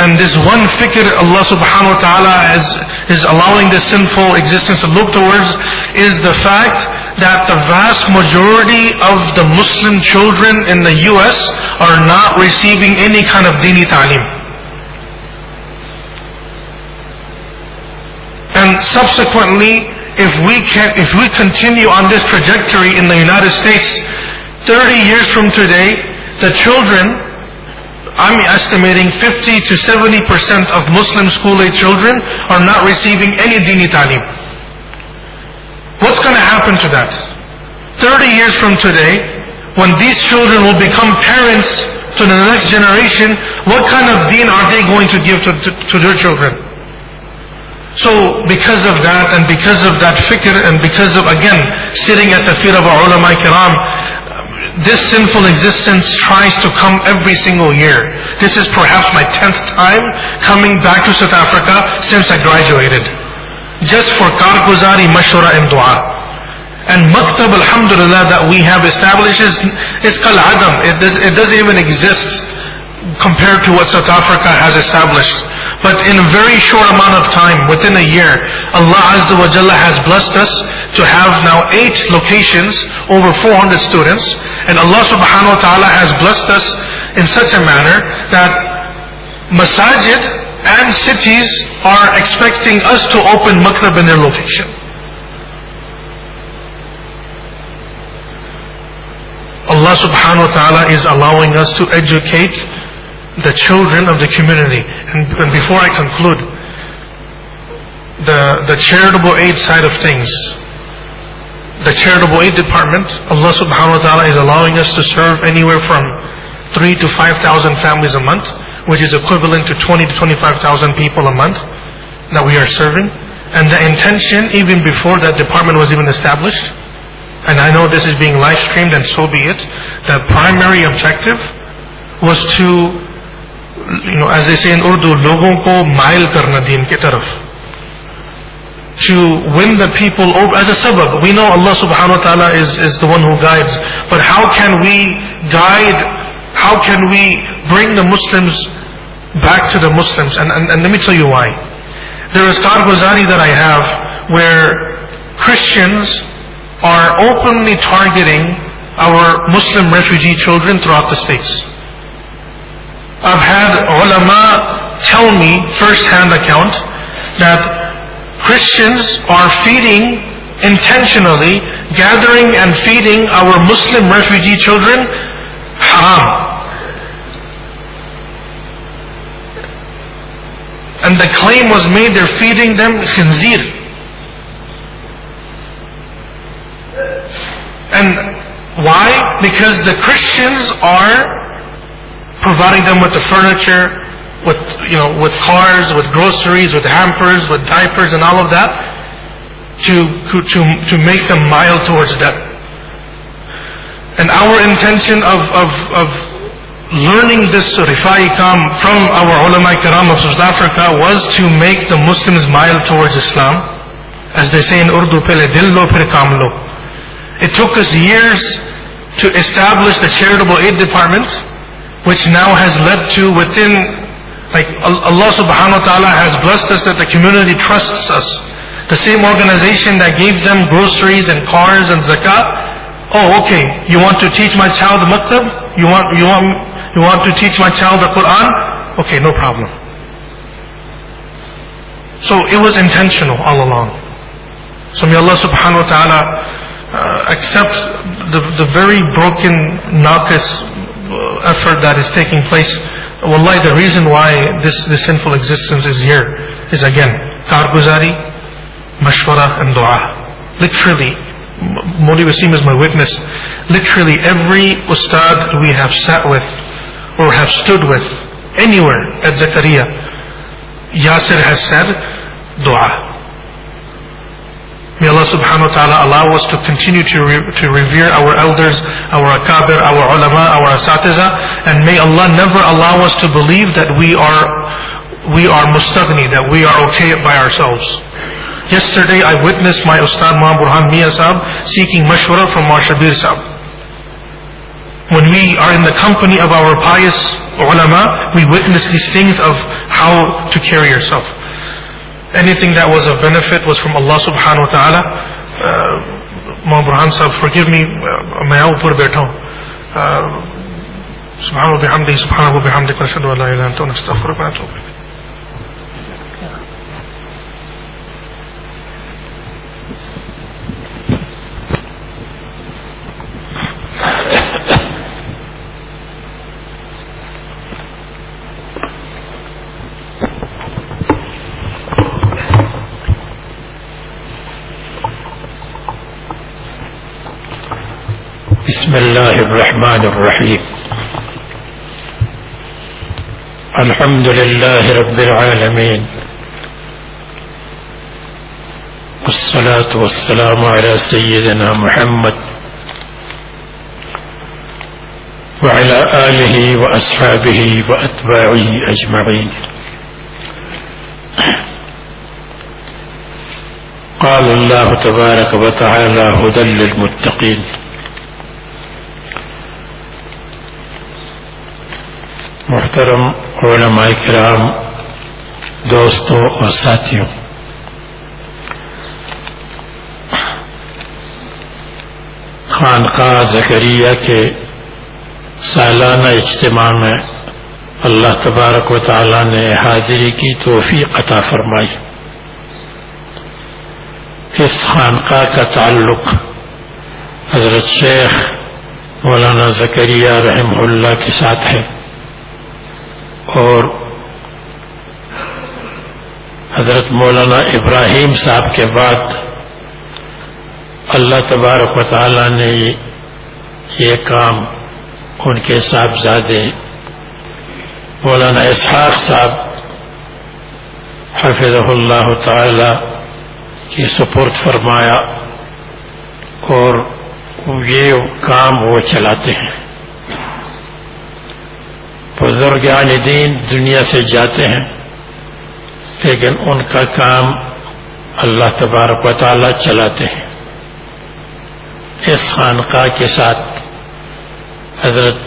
And this one fikr Allah subhanahu wa ta'ala is, is allowing this sinful existence to look towards is the fact that the vast majority of the Muslim children in the US are not receiving any kind of dini ta'lim. And subsequently, if we can, if we continue on this trajectory in the United States, 30 years from today, the children, I'm estimating 50 to 70 percent of Muslim school-age children are not receiving any dini talim. What's going to happen to that? 30 years from today, when these children will become parents to the next generation, what kind of deen are they going to give to, to, to their children? So because of that and because of that fikr and because of again sitting at the feet of our ulama kiram, this sinful existence tries to come every single year. This is perhaps my tenth time coming back to South Africa since I graduated. Just for karguzari, mashura and dua. And maktab alhamdulillah that we have established is, is kal adam. It, does, it doesn't even exist compared to what South Africa has established. But in a very short amount of time, within a year, Allah Azza wa Jalla has blessed us to have now eight locations, over 400 students, and Allah subhanahu wa ta'ala has blessed us in such a manner that masajid and cities are expecting us to open maktab in their location. Allah subhanahu wa ta'ala is allowing us to educate the children of the community. And, and before I conclude, the, the charitable aid side of things, the charitable aid department, Allah subhanahu wa ta'ala is allowing us to serve anywhere from three to five thousand families a month, which is equivalent to 20 to 25,000 people a month that we are serving. And the intention, even before that department was even established, and I know this is being live streamed and so be it, the primary objective was to, you know, as they say in Urdu, logon ko mail karna deen ke taraf. To win the people over, as a sabab, we know Allah subhanahu wa ta'ala is, is the one who guides, but how can we guide how can we bring the Muslims back to the Muslims? And, and, and let me tell you why. There is Karguzari that I have where Christians are openly targeting our Muslim refugee children throughout the states. I've had ulama tell me first-hand account that Christians are feeding intentionally, gathering and feeding our Muslim refugee children haram. And the claim was made they're feeding them khinzir. And why? Because the Christians are providing them with the furniture, with you know, with cars, with groceries, with hampers, with diapers, and all of that, to to to make them mild towards death. And our intention of of of learning this rifai kam from our ulama kiram of South Africa was to make the Muslims mild towards Islam, as they say in Urdu, pele dillo phir kam lo. It took us years to establish the charitable aid department which now has led to within, like Allah subhanahu wa ta'ala has blessed us that the community trusts us. The same organization that gave them groceries and cars and zakat. Oh, okay. You want to teach my child maktab? You want, you want, you want to teach my child the Quran? Okay, no problem. So it was intentional all along. So may Allah subhanahu wa ta'ala uh, accept the, the very broken, naqis uh, effort that is taking place. Wallahi, the reason why this, this sinful existence is here is again, karguzari, mashwara and dua. Literally, Modi Wasim is my witness. Literally every ustad we have sat with or have stood with anywhere at Zakaria, Yasir has said, dua. May Allah subhanahu wa ta'ala allow us to continue to, re- to revere our elders, our akabir, our ulama, our asatiza, and may Allah never allow us to believe that we are, we are mustaghni, that we are okay by ourselves. Yesterday I witnessed my Ustad Muhammad Burhan Mia Sahib seeking mashwara from our Shabir Sahib. When we are in the company of our pious ulama, we witness these things of how to carry yourself. Anything that was of benefit was from Allah subhanahu wa ta'ala. Uh, Muhammad Burhan Sahib, forgive me, uh, मैं ऊपर बैठा हूँ. سبحانه وبحمده سبحانه وبحمدك نشهد ان لا اله الا انت ونستغفرك ونتوب اليك. الله الرحمن الرحيم. الحمد لله رب العالمين. والصلاة والسلام على سيدنا محمد وعلى آله وأصحابه وأتباعه أجمعين. قال الله تبارك وتعالى هدى للمتقين. محترم علماء کرام دوستوں اور ساتھیوں، خانقاہ زکریہ کے سالانہ اجتماع میں اللہ تبارک و تعالی نے حاضری کی توفیق عطا فرمائی۔ اس خانقاہ کا تعلق حضرت شیخ مولانا زکریہ رحمہ اللہ کے ساتھ ہے۔ اور حضرت مولانا ابراہیم صاحب کے بعد اللہ تبارک و تعالی نے یہ کام ان کے صاحبزادے مولانا اسحاق صاحب حفظ اللہ تعالی کی سپرد فرمایا اور یہ کام وہ چلاتے ہیں۔ بزرگان دین دنیا سے جاتے ہیں، لیکن ان کا کام اللہ تبارک و تعالی چلاتے ہیں۔ اس خانقاہ کے ساتھ حضرت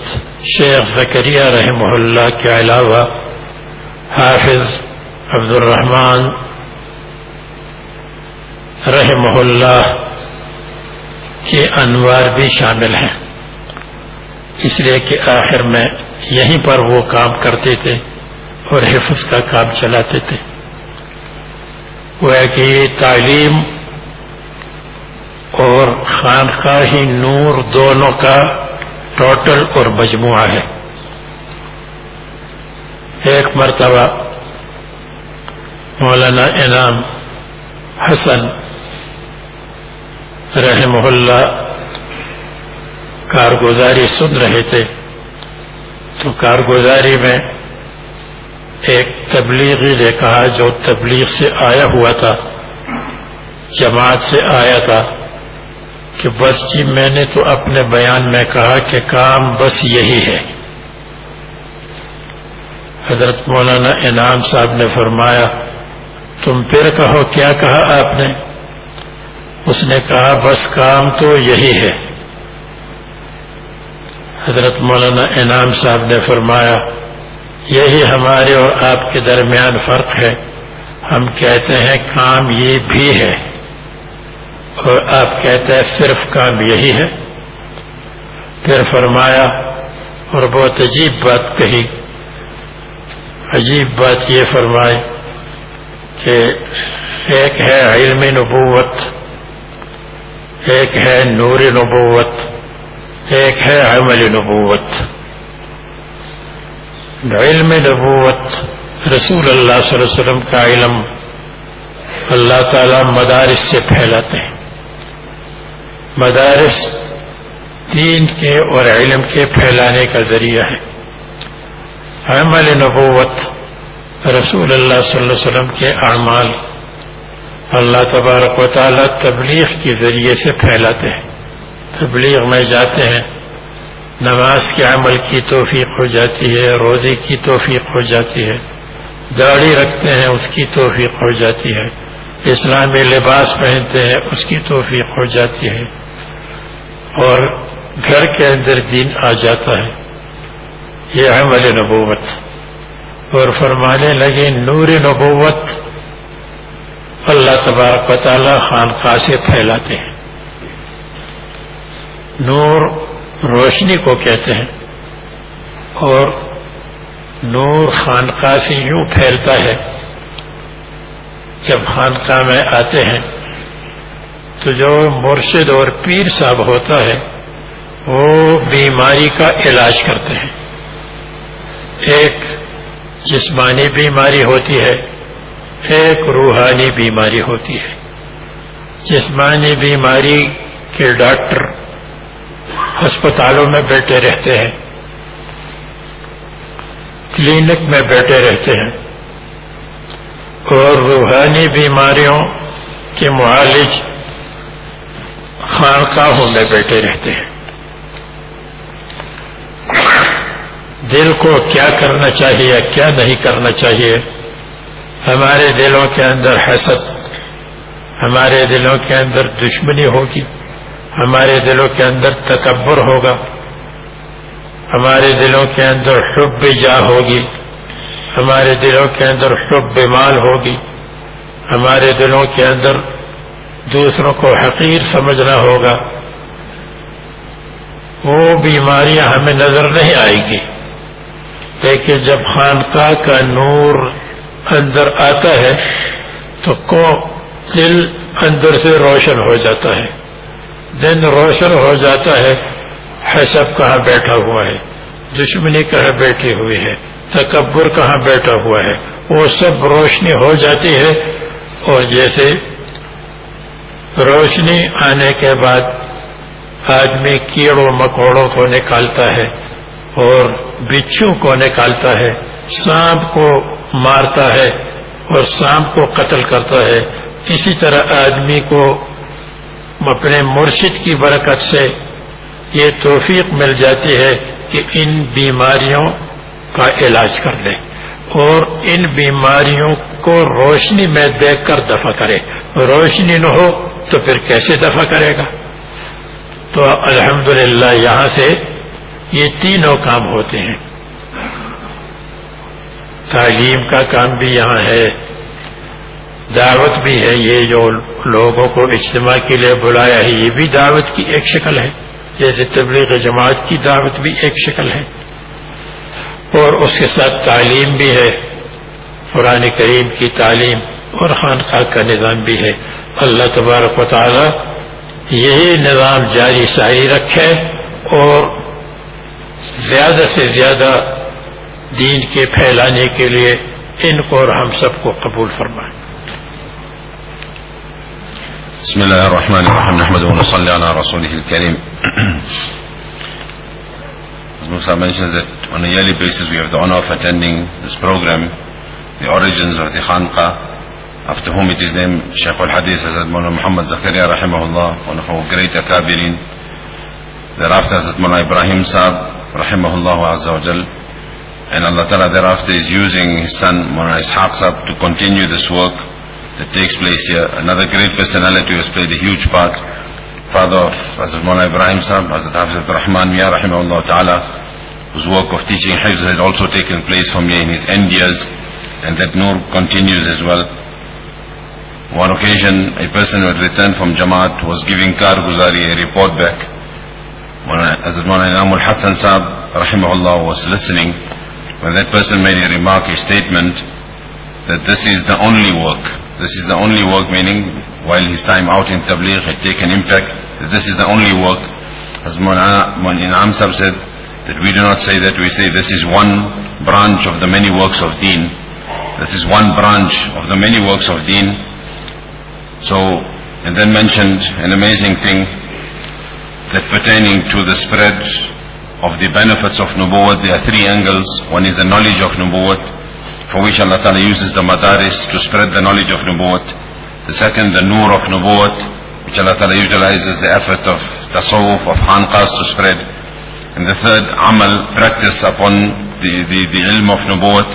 شیخ زکریہ رحمہ اللہ کے علاوہ حافظ عبد الرحمن رحمہ اللہ کے انوار بھی شامل ہیں۔ اس لیے کہ آخر میں یہیں پر وہ کام کرتے تھے اور حفظ کا کام چلاتے تھے۔ وہ کہ یہ تعلیم اور خانقاہی نور دونوں کا ٹوٹل اور مجموعہ ہے۔ ایک مرتبہ مولانا انعام حسن رحمہ اللہ کارگزاری سن رہے تھے۔ تو کارگزاری میں ایک تبلیغی نے کہا جو تبلیغ سے آیا ہوا تھا، جماعت سے آیا تھا کہ بس جی میں نے تو اپنے بیان میں کہا کہ کام بس یہی ہے۔ حضرت مولانا انعام صاحب نے فرمایا، تم پھر کہو، کیا کہا آپ نے؟ اس نے کہا، بس کام تو یہی ہے۔ حضرت مولانا انعام صاحب نے فرمایا، یہی ہمارے اور آپ کے درمیان فرق ہے۔ ہم کہتے ہیں کام یہ بھی ہے، اور آپ کہتے ہیں صرف کام یہی ہے۔ پھر فرمایا، اور بہت عجیب بات کہی۔ عجیب بات یہ فرمائی کہ ایک ہے علم نبوت، ایک ہے نور نبوت۔ ایک ہے عمل نبوت، علم نبوت، رسول اللہ صلی اللہ علیہ وسلم کا علم، اللہ تعالی مدارس سے پھیلاتے ہیں۔ مدارس دین کے اور علم کے پھیلانے کا ذریعہ ہے۔ عمل نبوت، رسول اللہ صلی اللہ علیہ وسلم کے اعمال، اللہ تبارک و تعالی تبلیغ کے ذریعے سے پھیلاتے ہیں۔ تبلیغ میں جاتے ہیں، نماز کے عمل کی توفیق ہو جاتی ہے، روزے کی توفیق ہو جاتی ہے، داڑھی رکھتے ہیں، اس کی توفیق ہو جاتی ہے، اسلامی لباس پہنتے ہیں، اس کی توفیق ہو جاتی ہے، اور گھر کے اندر دین آ جاتا ہے۔ یہ عمل نبوت۔ اور فرمانے لگے، نور نبوت اللہ تبارک و تعالی خانقاہ سے پھیلاتے ہیں۔ نور روشنی کو کہتے ہیں اور نور خانقاہ سے یوں پھیلتا ہے، جب خانقاہ میں آتے ہیں تو جو مرشد اور پیر صاحب ہوتا ہے، وہ بیماری کا علاج کرتے ہیں۔ ایک جسمانی بیماری ہوتی ہے، ایک روحانی بیماری ہوتی ہے۔ جسمانی بیماری کے ڈاکٹر ہسپتالوں میں بیٹھے رہتے ہیں، کلینک میں بیٹھے رہتے ہیں۔ اور روحانی بیماریوں کے معالج خانقاہوں میں بیٹھے رہتے ہیں۔ دل کو کیا کرنا چاہیے کیا نہیں کرنا چاہیے، ہمارے دلوں کے اندر حسد، ہمارے دلوں کے اندر دشمنی ہوگی۔ ہمارے دلوں کے اندر تکبر ہوگا۔ ہمارے دلوں کے اندر حب جا ہوگی۔ ہمارے دلوں کے اندر حب مال ہوگی۔ ہمارے دلوں کے اندر دوسروں کو حقیر سمجھنا ہوگا۔ وہ بیماریاں ہمیں نظر نہیں آئے گی۔ لیکن جب خانقاہ کا نور اندر آتا ہے تو کو دل اندر سے روشن ہو جاتا ہے۔ دن روشن ہو جاتا ہے، حسب کہاں بیٹھا ہوا ہے، دشمنی کہاں بیٹھی ہوئی ہے، تکبر کہاں بیٹھا ہوا ہے۔ وہ سب روشنی ہو جاتی ہے اور جیسے روشنی آنے کے بعد آدمی کیڑوں مکوڑوں کو نکالتا ہے اور بچھو کو نکالتا ہے، سانپ کو مارتا ہے اور سانپ کو قتل کرتا ہے۔ اسی طرح آدمی کو اپنے مرشد کی برکت سے یہ توفیق مل جاتی ہے کہ ان بیماریوں کا علاج کر لیں اور ان بیماریوں کو روشنی میں دیکھ کر دفع کرے روشنی نہ ہو تو پھر کیسے دفع کرے گا؟ تو الحمدللہ یہاں سے یہ تینوں کام ہوتے ہیں۔ تعلیم کا کام بھی یہاں ہے۔ دعوت بھی ہے یہ جو لوگوں کو اجتماع کے لیے بلایا ہے، یہ بھی دعوت کی ایک شکل ہے۔ جیسے تبلیغ جماعت کی دعوت بھی ایک شکل ہے۔ اور اس کے ساتھ تعلیم بھی ہے۔ قرآن کریم کی تعلیم اور خانقاہ کا نظام بھی ہے۔ اللہ تبارک و تعالی یہی نظام جاری ساری رکھے اور زیادہ سے زیادہ دین کے پھیلانے کے لیے ان کو اور ہم سب کو قبول فرمائیں بسم الله الرحمن الرحيم نحمده ونصلي على رسوله الكريم As Musa mentions that on a yearly basis we have the honor of attending this program, the origins of the Khanqa, after whom it is named Shaykh al-Hadith Hazrat Mawlana Muhammad Zakaria rahimahullah, one of our great akabirin. Thereafter Hazrat Mawlana Ibrahim Saab rahimahullah azza wa jal. And Allah Ta'ala thereafter is using his son Mawlana Ishaq Saab to continue this work that takes place here. Another great personality who has played a huge part, father of Hazrat Ibrahim Saab, Hazrat Rahman rahimahullah ta'ala, whose work of teaching Hifz had also taken place from here in his end years, and that nur continues as well. One occasion, a person who had returned from Jamaat was giving Karguzari a report back. Hazrat Mawlana Inamul Hassan Saab rahimahullah was listening when that person made a remark, a statement, that this is the only work. This is the only work, meaning while his time out in Tabligh had taken impact, that this is the only work. As Inam Sahib said, that we do not say that, we say this is one branch of the many works of deen. This is one branch of the many works of deen. So, and then mentioned an amazing thing that pertaining to the spread of the benefits of nubuwwat, there are three angles. One is the knowledge of nubuwwat, for which Allah Ta'ala uses the madaris to spread the knowledge of nubuwwat. The second, the nur of nubuwwat, which Allah Ta'ala utilizes the effort of tasawwuf, of khanqas to spread. And the third, amal, practice upon the, the, the ilm of nubuwwat,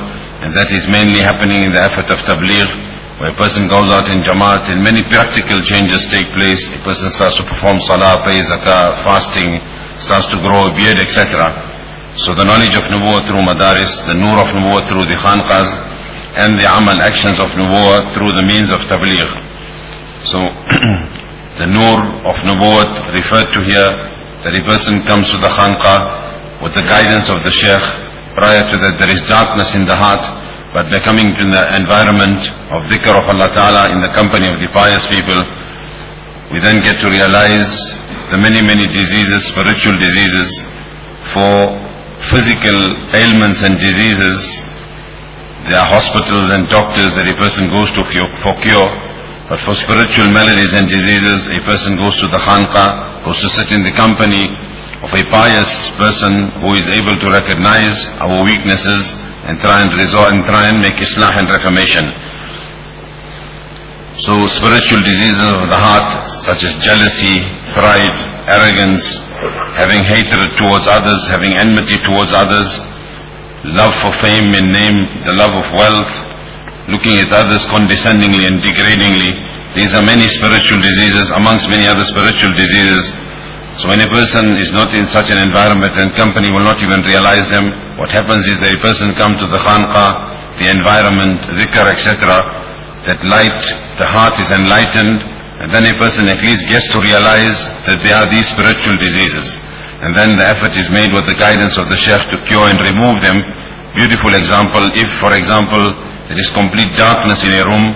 and that is mainly happening in the effort of tabligh, where a person goes out in jamaat and many practical changes take place. A person starts to perform salah, pay zakah, fasting, starts to grow a beard, etc. So the knowledge of nubuwwat through madaris, the nur of nubuwwat through the khanqas, and the amal actions of nubuwwat through the means of tabligh. So the nur of nubuwwat referred to here, that a person comes to the khanqa with the guidance of the sheikh. Prior to that there is darkness in the heart, but by coming to the environment of dhikr of Allah Ta'ala in the company of the pious people, we then get to realize the many, many diseases, spiritual diseases, for physical ailments and diseases, there are hospitals and doctors that a person goes to for cure. But for spiritual maladies and diseases, a person goes to the khanqa, goes to sit in the company of a pious person who is able to recognize our weaknesses and try and resolve and try and make islah and reformation. So spiritual diseases of the heart, such as jealousy, pride, arrogance, having hatred towards others, having enmity towards others, love for fame and name, the love of wealth, looking at others condescendingly and degradingly. These are many spiritual diseases amongst many other spiritual diseases. So when a person is not in such an environment and company will not even realize them, what happens is that a person comes to the khanqa, the environment, dhikr, etc., that light, the heart is enlightened, and then a person at least gets to realize that there are these spiritual diseases. And then the effort is made with the guidance of the sheikh to cure and remove them. Beautiful example, if for example there is complete darkness in a room,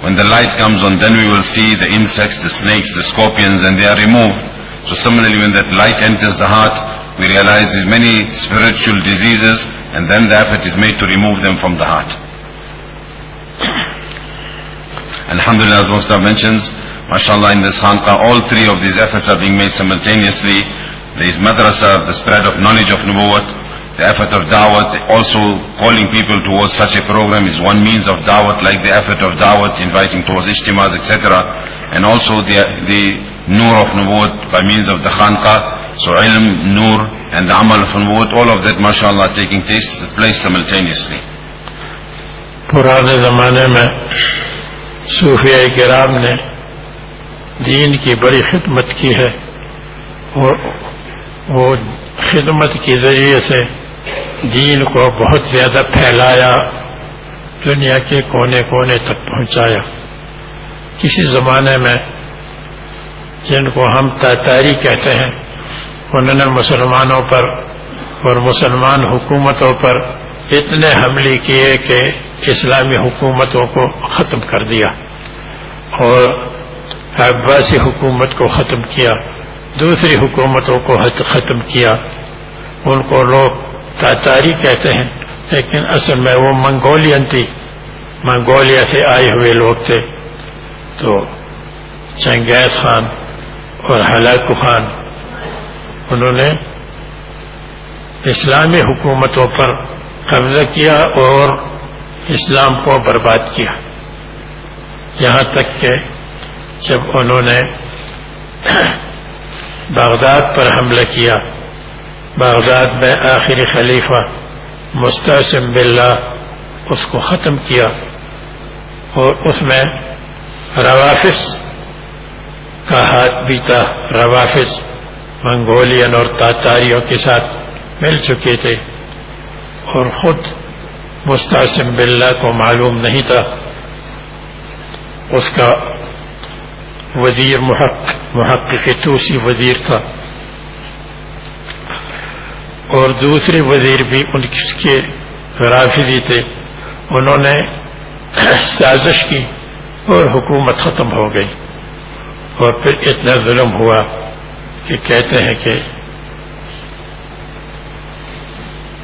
when the light comes on then we will see the insects, the snakes, the scorpions and they are removed. So similarly when that light enters the heart, we realize there's many spiritual diseases and then the effort is made to remove them from the heart. Alhamdulillah, as Mufta mentions, mashallah, in this Khanqa, all three of these efforts are being made simultaneously. There is madrasa, the spread of knowledge of nubuwwat, the effort of da'wat, also calling people towards such a program is one means of da'wat, like the effort of da'wat, inviting towards ijtimas, etc. And also the, the nur of nubuwwat by means of the Khanqa, so ilm, nur, and the amal of nubuwwat, all of that, mashallah, taking place simultaneously. पुराने ज़माने صوفیہ کرام نے دین کی بڑی خدمت کی ہے۔ اور وہ خدمت کے ذریعے سے دین کو بہت زیادہ پھیلایا، دنیا کے کونے کونے تک پہنچایا۔ کسی زمانے میں جن کو ہم تاتاری کہتے ہیں، انہوں نے مسلمانوں پر اور مسلمان حکومتوں پر اتنے حملے کیے کہ اسلامی حکومتوں کو ختم کر دیا اور عباسی حکومت کو ختم کیا، دوسری حکومتوں کو ختم کیا۔ ان کو لوگ تاتاری کہتے ہیں، لیکن اصل میں وہ منگولین تھی۔ منگولیا سے آئے ہوئے لوگ تھے۔ تو چنگیز خان اور ہلاکو خان، انہوں نے اسلامی حکومتوں پر قبضہ کیا اور اسلام کو برباد کیا۔ یہاں تک کہ جب انہوں نے بغداد پر حملہ کیا، بغداد میں آخری خلیفہ مستعصم باللہ اس کو ختم کیا اور اس میں روافظ کا ہاتھ بھی تھا روافظ منگولین اور تاتاریوں کے ساتھ مل چکے تھے اور خود مستعصم باللہ کو معلوم نہیں تھا۔ اس کا وزیر محق، محقق توسی وزیر تھا۔ اور دوسرے وزیر بھی ان کے رافضی تھے۔ انہوں نے سازش کی اور حکومت ختم ہو گئی۔ اور پھر اتنا ظلم ہوا کہ کہتے ہیں کہ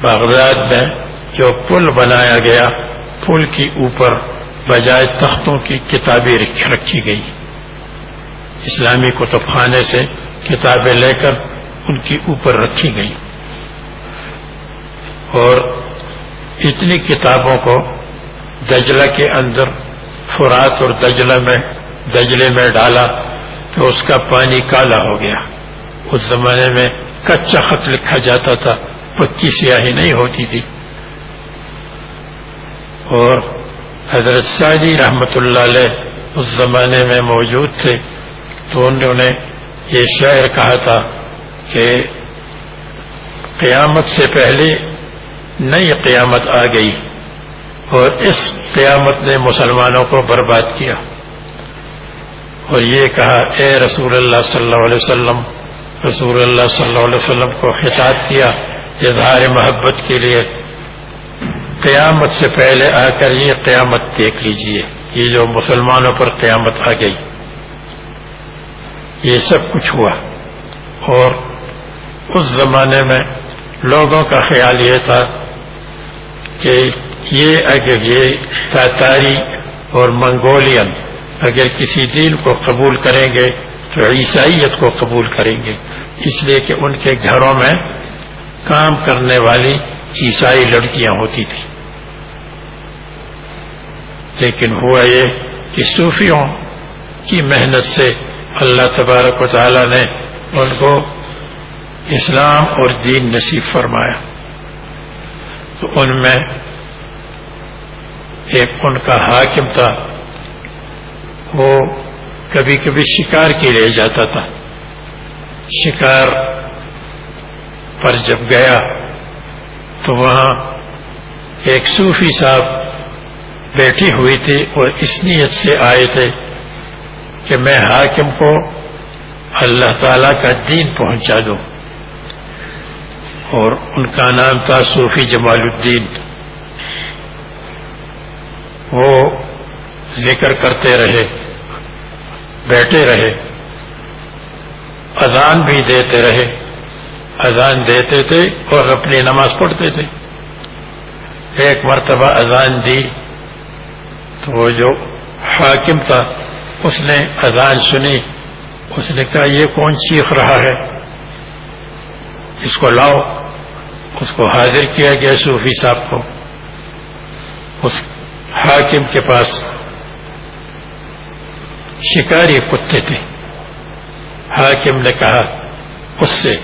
بغداد میں جو پل بنایا گیا، پل کے اوپر بجائے تختوں کی کتابیں رکھی گئی۔ اسلامی کتب خانے سے کتابیں لے کر ان کی اوپر رکھی گئی۔ اور اتنی کتابوں کو دجلہ کے اندر فرات اور دجلہ میں دجلے میں ڈالا تو اس کا پانی کالا ہو گیا۔ اس زمانے میں کچا خط لکھا جاتا تھا، پکی سیاہی نہیں ہوتی تھی۔ اور حضرت سعدی رحمت اللہ علیہ اس زمانے میں موجود تھے، تو انہوں نے یہ شعر کہا تھا کہ قیامت سے پہلے نئی قیامت آ گئی اور اس قیامت نے مسلمانوں کو برباد کیا۔ اور یہ کہا، اے رسول اللہ صلی اللہ علیہ وسلم، رسول اللہ صلی اللہ علیہ وسلم کو خطاب کیا، اظہار محبت کے لیے قیامت سے پہلے آ کر یہ قیامت دیکھ لیجیے، یہ جو مسلمانوں پر قیامت آ گئی، یہ سب کچھ ہوا۔ اور اس زمانے میں لوگوں کا خیال یہ تھا کہ یہ اگر یہ تاتاری اور منگولین اگر کسی دین کو قبول کریں گے تو عیسائیت کو قبول کریں گے۔ اس لیے کہ ان کے گھروں میں کام کرنے والی عیسائی لڑکیاں ہوتی تھیں۔ لیکن ہوا یہ کہ صوفیوں کی محنت سے اللہ تبارک و تعالی نے ان کو اسلام اور دین نصیب فرمایا۔ تو ان میں ایک ان کا حاکم تھا، وہ کبھی کبھی شکار کے لیے جاتا تھا۔ شکار پر جب گیا تو وہاں ایک صوفی صاحب بیٹھی ہوئی تھی اور اس نیت سے آئے تھے کہ میں حاکم کو اللہ تعالی کا دین پہنچا دوں اور ان کا نام تھا صوفی جمال الدین۔ وہ ذکر کرتے رہے، بیٹھے رہے، اذان بھی دیتے رہے، اذان دیتے تھے اور اپنی نماز پڑھتے تھے۔ ایک مرتبہ اذان دی۔ تو وہ جو حاکم تھا، اس نے اذان سنی، اس نے کہا، یہ کون چیخ رہا ہے؟ اس کو لاؤ، اس کو حاضر کیا گیا صوفی صاحب کو۔ اس حاکم کے پاس شکاری کتے تھے۔ حاکم نے کہا، اس سے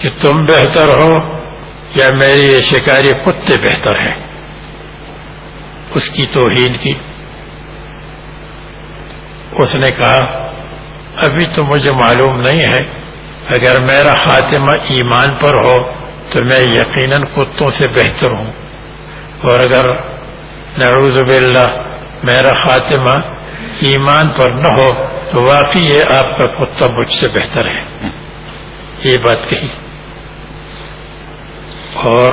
کہ تم بہتر ہو یا میرے یہ شکاری کتے بہتر ہیں؟ اس کی توہین کی۔ اس نے کہا، ابھی تو مجھے معلوم نہیں ہے، اگر میرا خاتمہ ایمان پر ہو تو میں یقیناً کتوں سے بہتر ہوں۔ اور اگر نعوذ باللہ میرا خاتمہ ایمان پر نہ ہو تو واقعی یہ آپ کا کتا مجھ سے بہتر ہے۔ یہ بات کہی۔ اور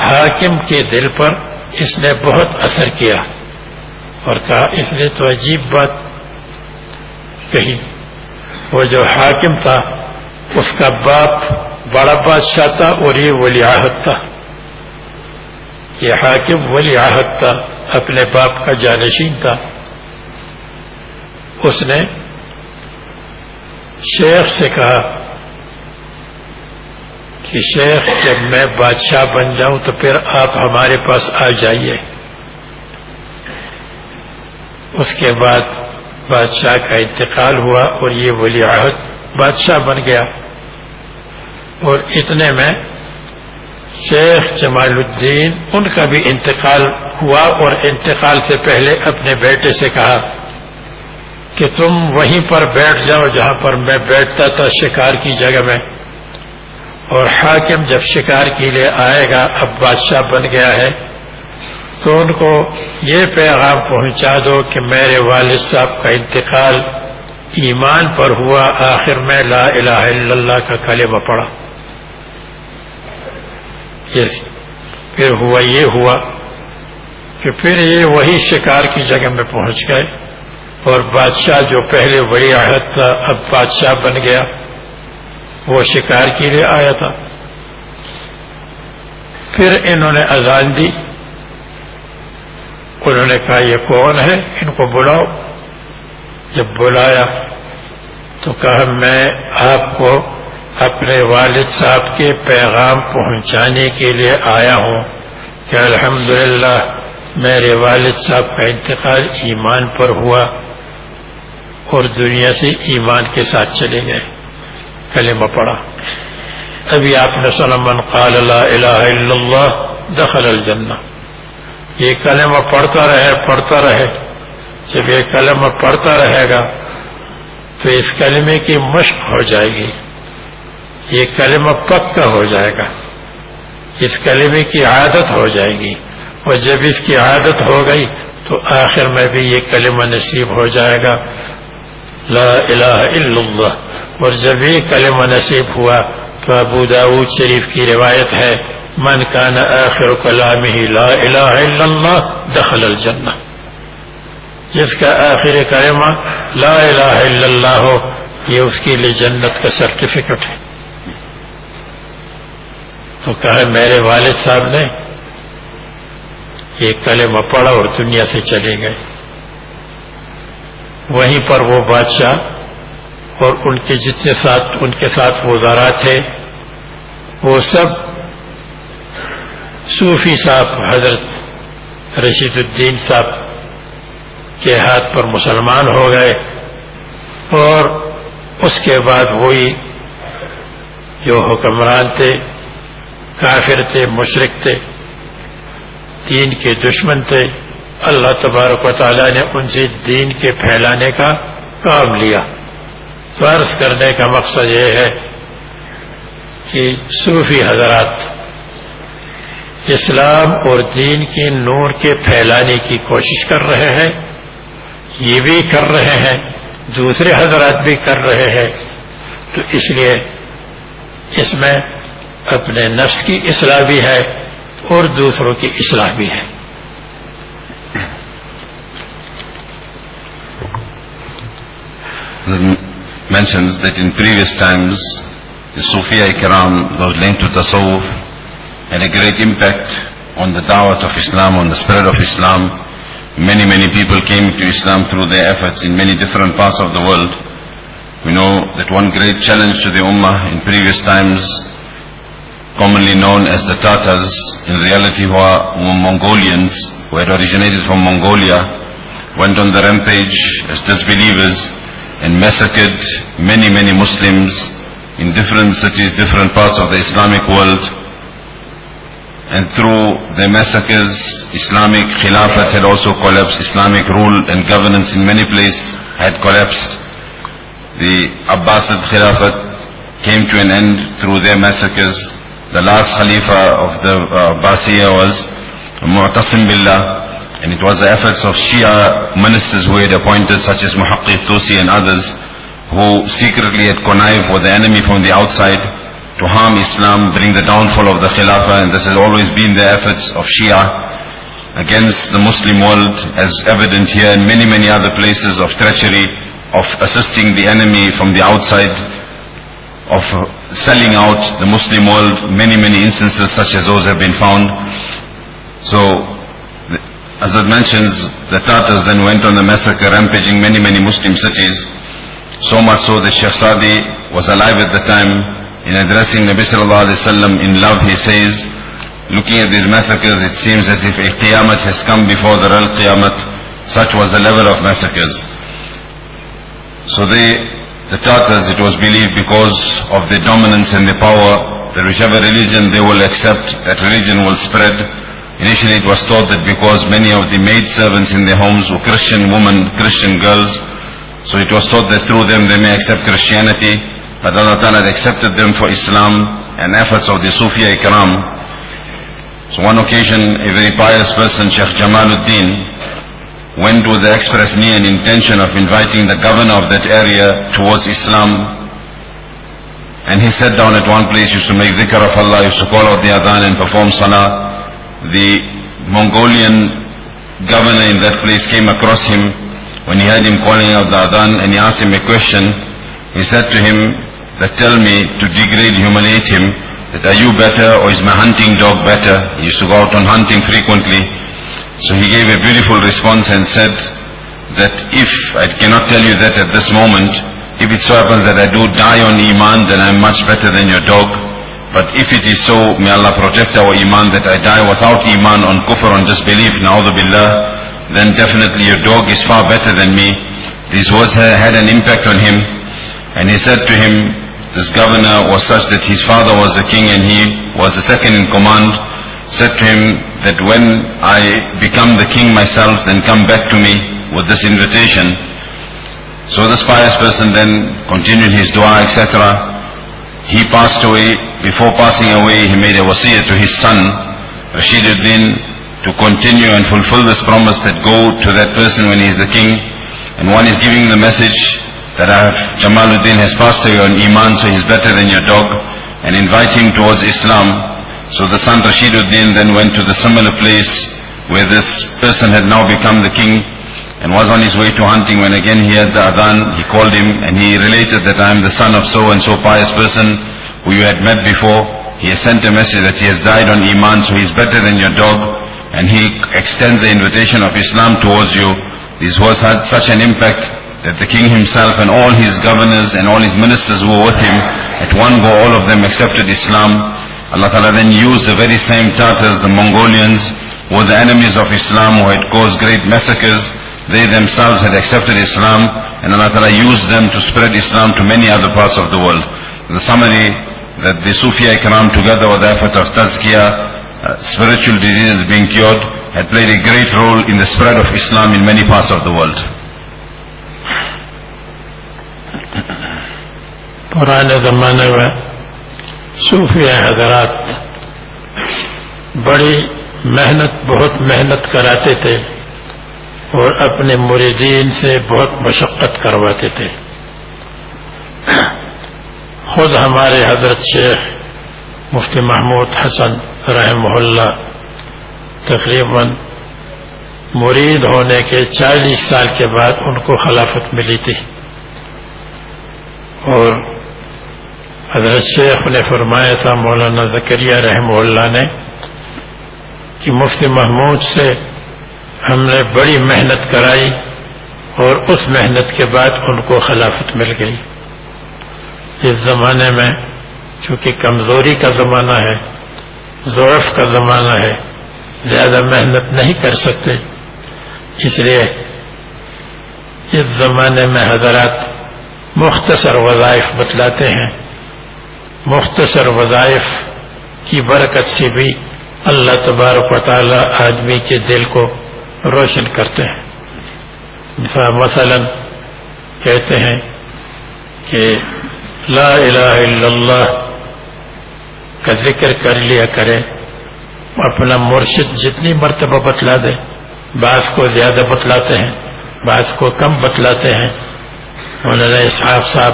حاکم کے دل پر اس نے بہت اثر کیا اور کہا، اس نے تو عجیب بات کہی۔ وہ جو حاکم تھا، اس کا باپ بڑا بادشاہ تھا اور یہ ولی عہد تھا۔ یہ حاکم ولی عہد تھا، اپنے باپ کا جانشین تھا۔ اس نے شیخ سے کہا کہ شیخ، جب میں بادشاہ بن جاؤں تو پھر آپ ہمارے پاس آ جائیے۔ اس کے بعد بادشاہ کا انتقال ہوا اور یہ ولی عہد بادشاہ بن گیا۔ اور اتنے میں شیخ جمال الدین، ان کا بھی انتقال ہوا اور انتقال سے پہلے اپنے بیٹے سے کہا کہ تم وہیں پر بیٹھ جاؤ جہاں پر میں بیٹھتا تھا شکار کی جگہ میں۔ اور حاکم جب شکار کے لیے آئے گا، اب بادشاہ بن گیا ہے، تو ان کو یہ پیغام پہنچا دو کہ میرے والد صاحب کا انتقال ایمان پر ہوا، آخر میں لا الہ الا اللہ کا کلمہ پڑا yes. پھر ہوا، یہ ہوا کہ پھر یہ وہی شکار کی جگہ میں پہنچ گئے اور بادشاہ جو پہلے وہی عہد تھا، اب بادشاہ بن گیا وہ شکار کے لیے آیا تھا۔ پھر انہوں نے اذان دی۔ انہوں نے کہا، یہ کون ہے؟ ان کو بلاؤ۔ جب بلایا تو کہا، میں آپ کو اپنے والد صاحب کے پیغام پہنچانے کے لیے آیا ہوں۔ کہ الحمدللہ، میرے والد صاحب کا انتقال ایمان پر ہوا اور دنیا سے ایمان کے ساتھ چلے گئے۔ کلمہ پڑھا۔ ابھی آپ نے سلمن قال لا الہ الا اللہ، دخل الجنہ۔ یہ کلمہ پڑھتا رہے پڑھتا رہے۔ جب یہ کلمہ پڑھتا رہے گا، تو اس کلمے کی مشق ہو جائے گی۔ یہ کلمہ پکا ہو جائے گا۔ اس کلمے کی عادت ہو جائے گی۔ اور جب اس کی عادت ہو گئی، تو آخر میں بھی یہ کلمہ نصیب ہو جائے گا۔ لا الہ الا اللہ اور جب یہ کلمہ نصیب ہوا تو ابو داود شریف کی روایت ہے، من کان آخر کلامہ لا الہ الا اللہ دخل الجنہ۔ جس کا آخر کلمہ لا الہ الا اللہ ہو، یہ اس کے لیے جنت کا سرٹیفکیٹ ہے۔ تو کہا، میرے والد صاحب نے یہ کلمہ پڑھا اور دنیا سے چلے گئے۔ وہیں پر وہ بادشاہ اور ان کے جتنے ساتھ ان کے ساتھ وزارا تھے، وہ سب صوفی صاحب حضرت رشید الدین صاحب کے ہاتھ پر مسلمان ہو گئے اور اس کے بعد وہی جو حکمران تھے، کافر تھے مشرق تھے دین کے دشمن تھے۔ اللہ تبارک و تعالیٰ نے ان سے دین کے پھیلانے کا کام لیا۔ فرض کرنے کا مقصد یہ ہے کہ صوفی حضرات، اسلام اور دین کے نور کے پھیلانے کی کوشش کر رہے ہیں، یہ بھی کر رہے ہیں، دوسرے حضرات بھی کر رہے ہیں۔ تو اس لیے اس میں اپنے نفس کی اصلاح بھی ہے اور دوسروں کی اصلاح بھی ہے۔ Mentions that in previous times the Sufiya Ikram was linked to Tasawwuf had a great impact on the da'wah of Islam, on the spread of Islam. Many, many people came to Islam through their efforts in many different parts of the world. We know that one great challenge to the Ummah in previous times, commonly known as the Tatars, in reality who are Mongolians, who had originated from Mongolia, went on the rampage as disbelievers and massacred many, many Muslims in different cities, different parts of the Islamic world. And through their massacres, Islamic Khilafat had also collapsed, Islamic rule and governance in many places had collapsed. The Abbasid Khilafat came to an end through their massacres. The last Khalifa of the uh, was Mu'tasim Billah, and it was the efforts of Shia ministers who had appointed, such as Muhaqqiq Tusi and others, who secretly had connived with the enemy from the outside to harm Islam, bring the downfall of the Khilafah, and this has always been the efforts of Shia against the Muslim world, as evident here in many, many other places of treachery, of assisting the enemy from the outside, of selling out the Muslim world. Many, many instances such as those have been found. So, as it mentions, the Tatars then went on the massacre, rampaging many, many Muslim cities. So much so that Shaykh Sadi was alive at the time. In addressing Nabi sallallahu alayhi wasallam in love, he says, looking at these massacres, it seems as if a Qiyamah has come before the real Qiyamah. Such was the level of massacres. So they, the Tatars, it was believed because of their dominance and their power, that whichever religion they will accept, that religion will spread. Initially it was thought that because many of the maid servants in their homes were Christian women, Christian girls, so it was thought that through them they may accept Christianity, but Allah Ta'ala had accepted them for Islam and efforts of the Sufiya Ikram. So one occasion, a very pious person, Sheikh Jamaluddin, went with the express need and intention of inviting the governor of that area towards Islam. And he sat down at one place, used to make dhikr of Allah, used to call out the adhan and perform salah. The Mongolian governor in that place came across him when he heard him calling out the adhan and he asked him a question. He said to him that tell me to degrade, humiliate him, that are you better or is my hunting dog better? He used to go out on hunting frequently. So he gave a beautiful response and said that if I cannot tell you that at this moment, if it so happens that I do die on Iman, then I'm much better than your dog. But if it is so, may Allah protect our Iman that I die without Iman on kufr, on disbelief, na'udhu billah, then definitely your dog is far better than me. These words had an impact on him. And he said to him, this governor was such that his father was the king and he was the second in command, said to him that when I become the king myself, then come back to me with this invitation. So this pious person then continued his dua, etc. He passed away. Before passing away, he made a wasiyah to his son, Rashiduddin, to continue and fulfill this promise that go to that person when he is the king. And one is giving the message that I have, Jamaluddin has passed away on Iman, so he's better than your dog, and invite him towards Islam. So the son Rashiduddin then went to the similar place where this person had now become the king and was on his way to hunting when again he heard the adhan, he called him and he related that I am the son of so and so pious person who you had met before. He has sent a message that he has died on Iman, so he's better than your dog and he extends the invitation of Islam towards you. These words had such an impact that the king himself and all his governors and all his ministers who were with him, at one go all of them accepted Islam. Allah Ta'ala then used the very same Tatars, the Mongolians, were the enemies of Islam who had caused great massacres. They themselves had accepted Islam and Allah Ta'ala used them to spread Islam to many other parts of the world. The summary that the Sufi Ikram together with the effort of Tazkiyah, uh, spiritual diseases being cured, had played a great role in the spread of Islam in many parts of the world. پرانے زمانے میں صوفیہ حضرات بڑی محنت بہت محنت کراتے تھے اور اپنے مریدین سے بہت مشقت کرواتے تھے خود ہمارے حضرت شیخ مفتی محمود حسن رحمہ اللہ تقریباً مرید ہونے کے چالیس سال کے بعد ان کو خلافت ملی تھی۔ اور حضرت شیخ نے فرمایا تھا مولانا زکریہ رحمہ اللہ نے کہ مفتی محمود سے ہم نے بڑی محنت کرائی اور اس محنت کے بعد ان کو خلافت مل گئی۔ اس زمانے میں چونکہ کمزوری کا زمانہ ہے، ضعف کا زمانہ ہے، زیادہ محنت نہیں کر سکتے۔ اس لیے اس زمانے میں حضرات مختصر وظائف بتلاتے ہیں۔ مختصر وظائف کی برکت سے بھی اللہ تبارک و تعالی آدمی کے دل کو روشن کرتے ہیں۔ مثلا کہتے ہیں کہ لا الہ الا اللہ کا ذکر کر لیا کرے اپنا مرشد جتنی مرتبہ بتلا دے، بعض کو زیادہ بتلاتے ہیں، بعض کو کم بتلاتے ہیں۔ مولانا صاف صاحب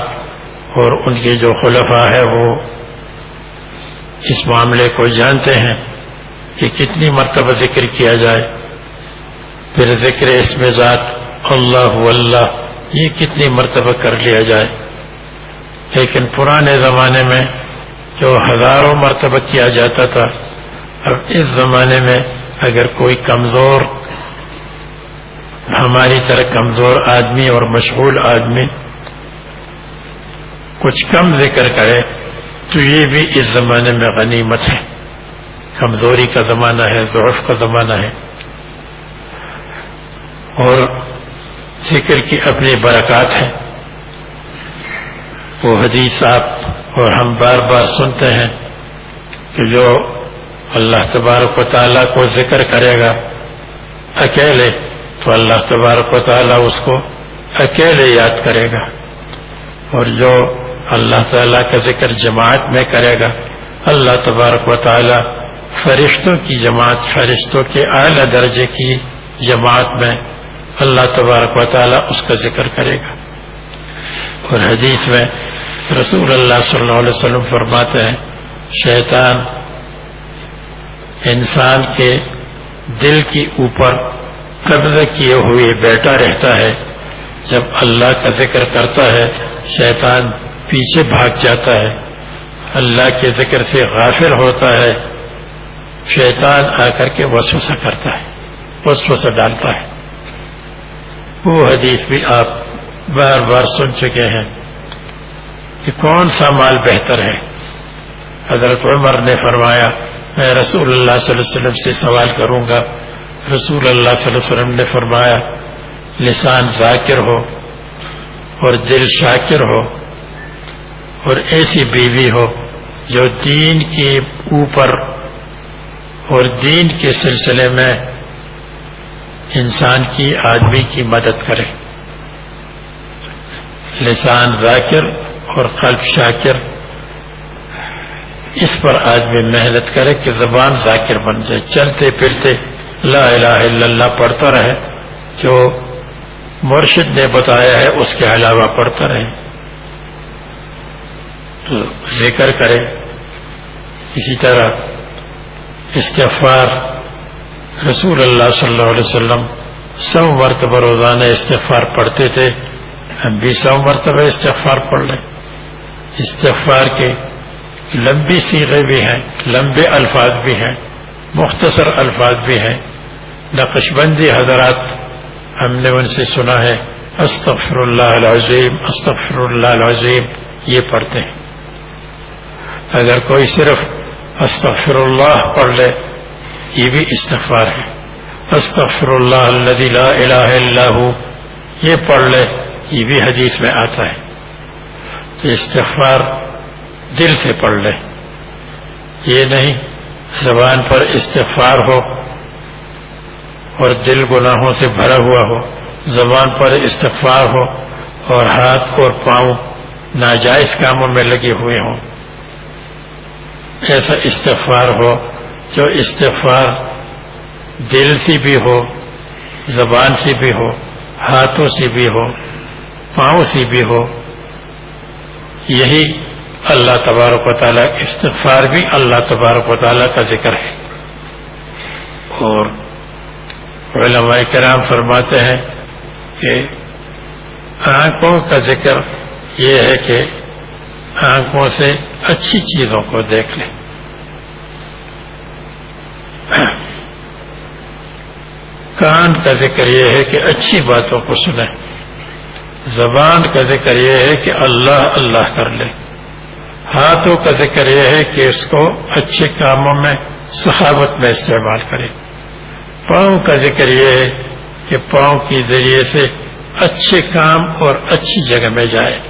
اور ان کے جو خلفاء ہے وہ اس معاملے کو جانتے ہیں کہ کتنی مرتبہ ذکر کیا جائے۔ پھر ذکر اس میں ذات اللہ اللہ، یہ کتنی مرتبہ کر لیا جائے۔ لیکن پرانے زمانے میں جو ہزاروں مرتبہ کیا جاتا تھا، اب اس زمانے میں اگر کوئی کمزور، ہماری طرح کمزور آدمی اور مشغول آدمی کچھ کم ذکر کرے، تو یہ بھی اس زمانے میں غنیمت ہے۔ کمزوری کا زمانہ ہے، ضعف کا زمانہ ہے۔ اور ذکر کی اپنی برکات ہے۔ وہ حدیث آپ اور ہم بار بار سنتے ہیں کہ جو اللہ تبارک و تعالیٰ کو ذکر کرے گا اکیلے، تو اللہ تبارک و تعالیٰ اس کو اکیلے یاد کرے گا۔ اور جو اللہ تعالیٰ کا ذکر جماعت میں کرے گا، اللہ تبارک و تعالیٰ فرشتوں کی جماعت، فرشتوں کے اعلی درجے کی جماعت میں اللہ تبارک و تعالیٰ اس کا ذکر کرے گا۔ اور حدیث میں رسول اللہ صلی اللہ علیہ وسلم فرماتے ہیں، شیطان انسان کے دل کے اوپر قبضہ کیے ہوئے بیٹا رہتا ہے۔ جب اللہ کا ذکر کرتا ہے، شیطان پیچھے بھاگ جاتا ہے۔ اللہ کے ذکر سے غافل ہوتا ہے۔ شیطان آ کر کے وسوسہ کرتا ہے، وسوسہ ڈالتا ہے۔ وہ حدیث بھی آپ بار بار سن چکے ہیں کہ کون سا مال بہتر ہے۔ حضرت عمر نے فرمایا، میں رسول اللہ صلی اللہ علیہ وسلم سے سوال کروں گا۔ رسول اللہ صلی اللہ علیہ وسلم نے فرمایا، لسان ذاکر ہو اور دل شاکر ہو اور ایسی بیوی ہو جو دین کے اوپر اور دین کے سلسلے میں انسان کی آدمی کی مدد کرے۔ لسان ذاکر اور قلب شاکر۔ اس پر آدمی محنت کرے کہ زبان ذاکر بن جائے، چلتے پھرتے لا الہ الا اللہ پڑھتا رہے۔ جو مرشد نے بتایا ہے، اس کے علاوہ پڑھتا رہے۔ تو ذکر کرے۔ اسی طرح استغفار، رسول اللہ صلی اللہ علیہ وسلم سو مرتبہ روزانہ استغفار پڑھتے تھے۔ اب سو مرتبہ استغفار پڑھ لیں۔ استغفار کے لمبی سیغے بھی ہیں، لمبے الفاظ بھی ہیں، مختصر الفاظ بھی ہیں۔ نقش بندی حضرات ہم نے ان سے سنا ہے۔ استغفر اللہ العظیم استغفر اللہ العظیم، یہ پڑھتے ہیں۔ اگر کوئی صرف استغفر اللہ پڑھ لے، یہ بھی استغفار ہے۔ استغفر اللہ الذي لا الہ الا ہو، یہ پڑھ لے۔ یہ بھی حدیث میں آتا ہے تو استغفار دل سے پڑھ لے۔ یہ نہیں، زبان پر استغفار ہو اور دل گناہوں سے بھرا ہوا ہو، زبان پر استغفار ہو اور ہاتھ اور پاؤں ناجائز کاموں میں لگے ہوئے ہوں۔ ایسا استغفار ہو جو استغفار دل سے بھی ہو، زبان سے بھی ہو، ہاتھوں سے بھی ہو۔ وہاں بھی ہو، یہی اللہ تبارک و تعالیٰ استغفار بھی اللہ تبارک و تعالیٰ کا ذکر ہے۔ اور علماء کرام فرماتے ہیں کہ آنکھوں کا ذکر یہ ہے کہ آنکھوں سے اچھی چیزوں کو دیکھ لیں۔ کان کا ذکر یہ ہے کہ اچھی باتوں کو سنیں۔ زبان کا ذکر یہ ہے کہ اللہ اللہ کر لے۔ ہاتھوں کا ذکر یہ ہے کہ اس کو اچھے کاموں میں صحابت میں استعمال کرے۔ پاؤں کا ذکر یہ ہے کہ پاؤں کے ذریعے سے اچھے کام اور اچھی جگہ میں جائے۔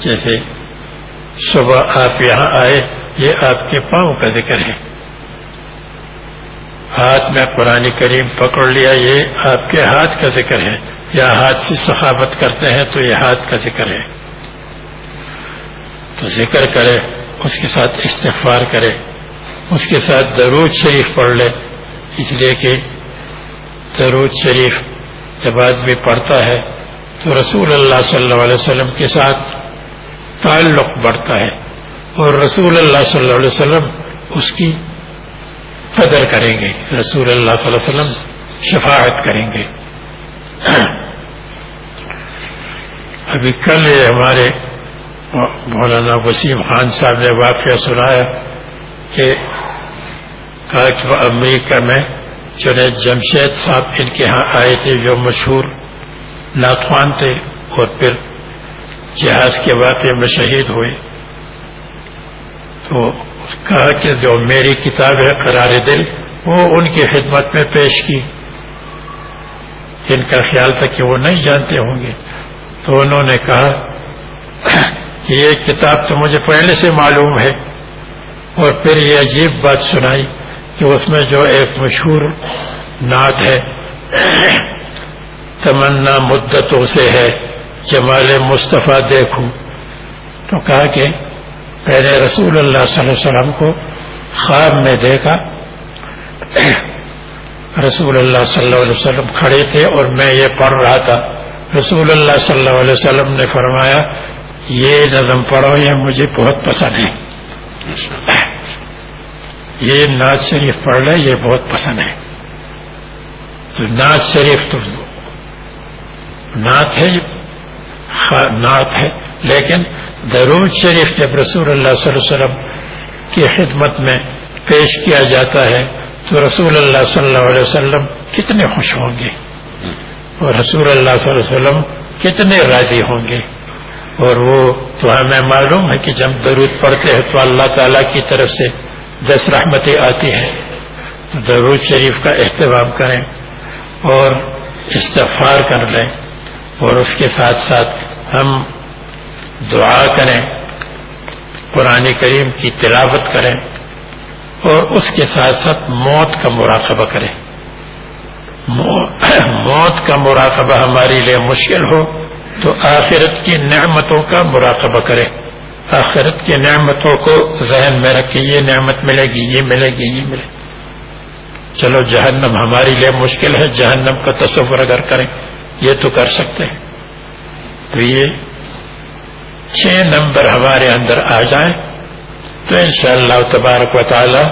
جیسے صبح آپ یہاں آئے، یہ آپ کے پاؤں کا ذکر ہے۔ ہاتھ میں قرآن کریم پکڑ لیا، یہ آپ کے ہاتھ کا ذکر ہے۔ یا ہاتھ سے سخاوت کرتے ہیں تو یہ ہاتھ کا ذکر ہے۔ تو ذکر کرے، اس کے ساتھ استغفار کرے، اس کے ساتھ درود شریف پڑھ لے۔ اس لیے کہ درود شریف جب آدمی پڑھتا ہے تو رسول اللہ صلی اللہ علیہ وسلم کے ساتھ تعلق بڑھتا ہے اور رسول اللہ صلی اللہ علیہ وسلم اس کی قدر کریں گے۔ رسول اللہ صلی اللہ علیہ وسلم شفاعت کریں گے۔ ابھی کل یہ ہمارے مولانا وسیم خان صاحب نے واقعہ سنایا کہ امریکہ میں چنے جمشید صاحب ان کے ہاں آئے تھے، جو مشہور ناتوان تھے اور پھر جہاز کے واقعے میں شہید ہوئے۔ تو کہا کہ جو میری کتاب ہے قرار دل، وہ ان کی خدمت میں پیش کی۔ جن کا خیال تھا کہ وہ نہیں جانتے ہوں گے۔ تو انہوں نے کہا کہ یہ کتاب تو مجھے پہلے سے معلوم ہے۔ اور پھر یہ عجیب بات سنائی کہ اس میں جو ایک مشہور نعت ہے، تمنا مدتوں سے ہے، جمال مصطفیٰ دیکھوں تو کہا کہ پہلے رسول اللہ صلی اللہ علیہ وسلم کو خواب میں دیکھا۔ رسول اللہ صلی اللہ علیہ وسلم کھڑے تھے اور میں یہ پڑھ رہا تھا۔ رسول اللہ صلی اللہ علیہ وسلم نے فرمایا، یہ نظم پڑھو، یہ مجھے بہت پسند ہے۔ یہ ناز شریف پڑھ لے یہ بہت پسند ہے۔ تو ناز شریف تو نعت ہے نعت ہے، لیکن درود شریف جب رسول اللہ صلی اللہ علیہ وسلم کی خدمت میں پیش کیا جاتا ہے تو رسول اللہ صلی اللہ علیہ وسلم کتنے خوش ہوں گے اور رسول اللہ صلی اللہ علیہ وسلم کتنے راضی ہوں گے اور وہ تو ہمیں معلوم ہے کہ جب درود پڑھتے ہیں تو اللہ تعالیٰ کی طرف سے دس رحمتیں آتی ہیں۔ تو درود شریف کا اہتمام کریں اور استفار کر لیں اور اس کے ساتھ ساتھ ہم دعا کریں، قرآن کریم کی تلاوت کریں۔ اور اس کے ساتھ ساتھ موت کا مراقبہ کریں۔ موت کا مراقبہ ہمارے لیے مشکل ہو تو آخرت کی نعمتوں کا مراقبہ کریں۔ آخرت کی نعمتوں کو ذہن میں رکھے یہ نعمت ملے گی، یہ ملے گی، یہ ملے گی۔ چلو، جہنم ہمارے لیے مشکل ہے، جہنم کا تصور اگر کریں، یہ تو کر سکتے ہیں۔ تو یہ چھ نمبر ہمارے اندر آ جائیں۔ تو انشاءاللہ اللہ تبارک و تعالی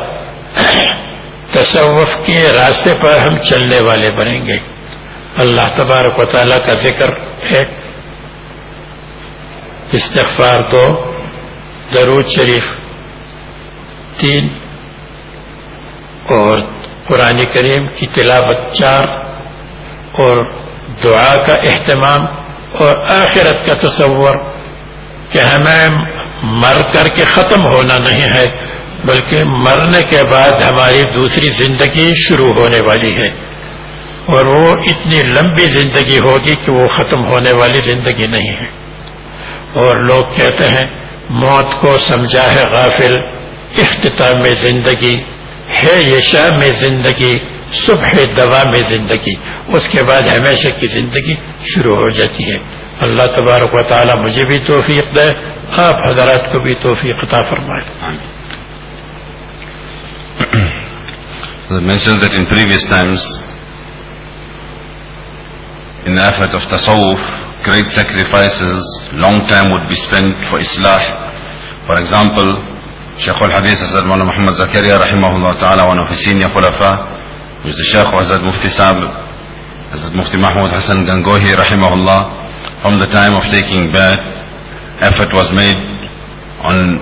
تصوف کے راستے پر ہم چلنے والے بنیں گے۔ اللہ تبارک و تعالیٰ کا ذکر ہے۔ استغفار دو، درود شریف تین، اور قرآن کریم کی تلاوت چار، اور دعا کا اہتمام، اور آخرت کا تصور کہ ہمیں مر کر کے ختم ہونا نہیں ہے، بلکہ مرنے کے بعد ہماری دوسری زندگی شروع ہونے والی ہے۔ اور وہ اتنی لمبی زندگی ہوگی کہ وہ ختم ہونے والی زندگی نہیں ہے۔ اور لوگ کہتے ہیں، موت کو سمجھا ہے غافل اختتام میں زندگی، ہے یشا میں زندگی، صبح دوا میں زندگی۔ اس کے بعد ہمیشہ کی زندگی شروع ہو جاتی ہے۔ अल्लाह तबारक व ताली मुझे भी तोफीक दे आप हजरात को भी तोफीक अता फरमाए It mentions that in previous times, in the effort of tasawwuf, great sacrifices, long time would be spent for islah. For example, Shaykh al-Hadith Hazrat Mawlana Muhammad Zakaria rahimahullah ta'ala, one of his senior khulafa, who is the Shaykh of Hazrat Mufti Sab, Hazrat Mufti Mahmud Hassan Gangohi rahimahullah, from the time of taking birth, effort was made on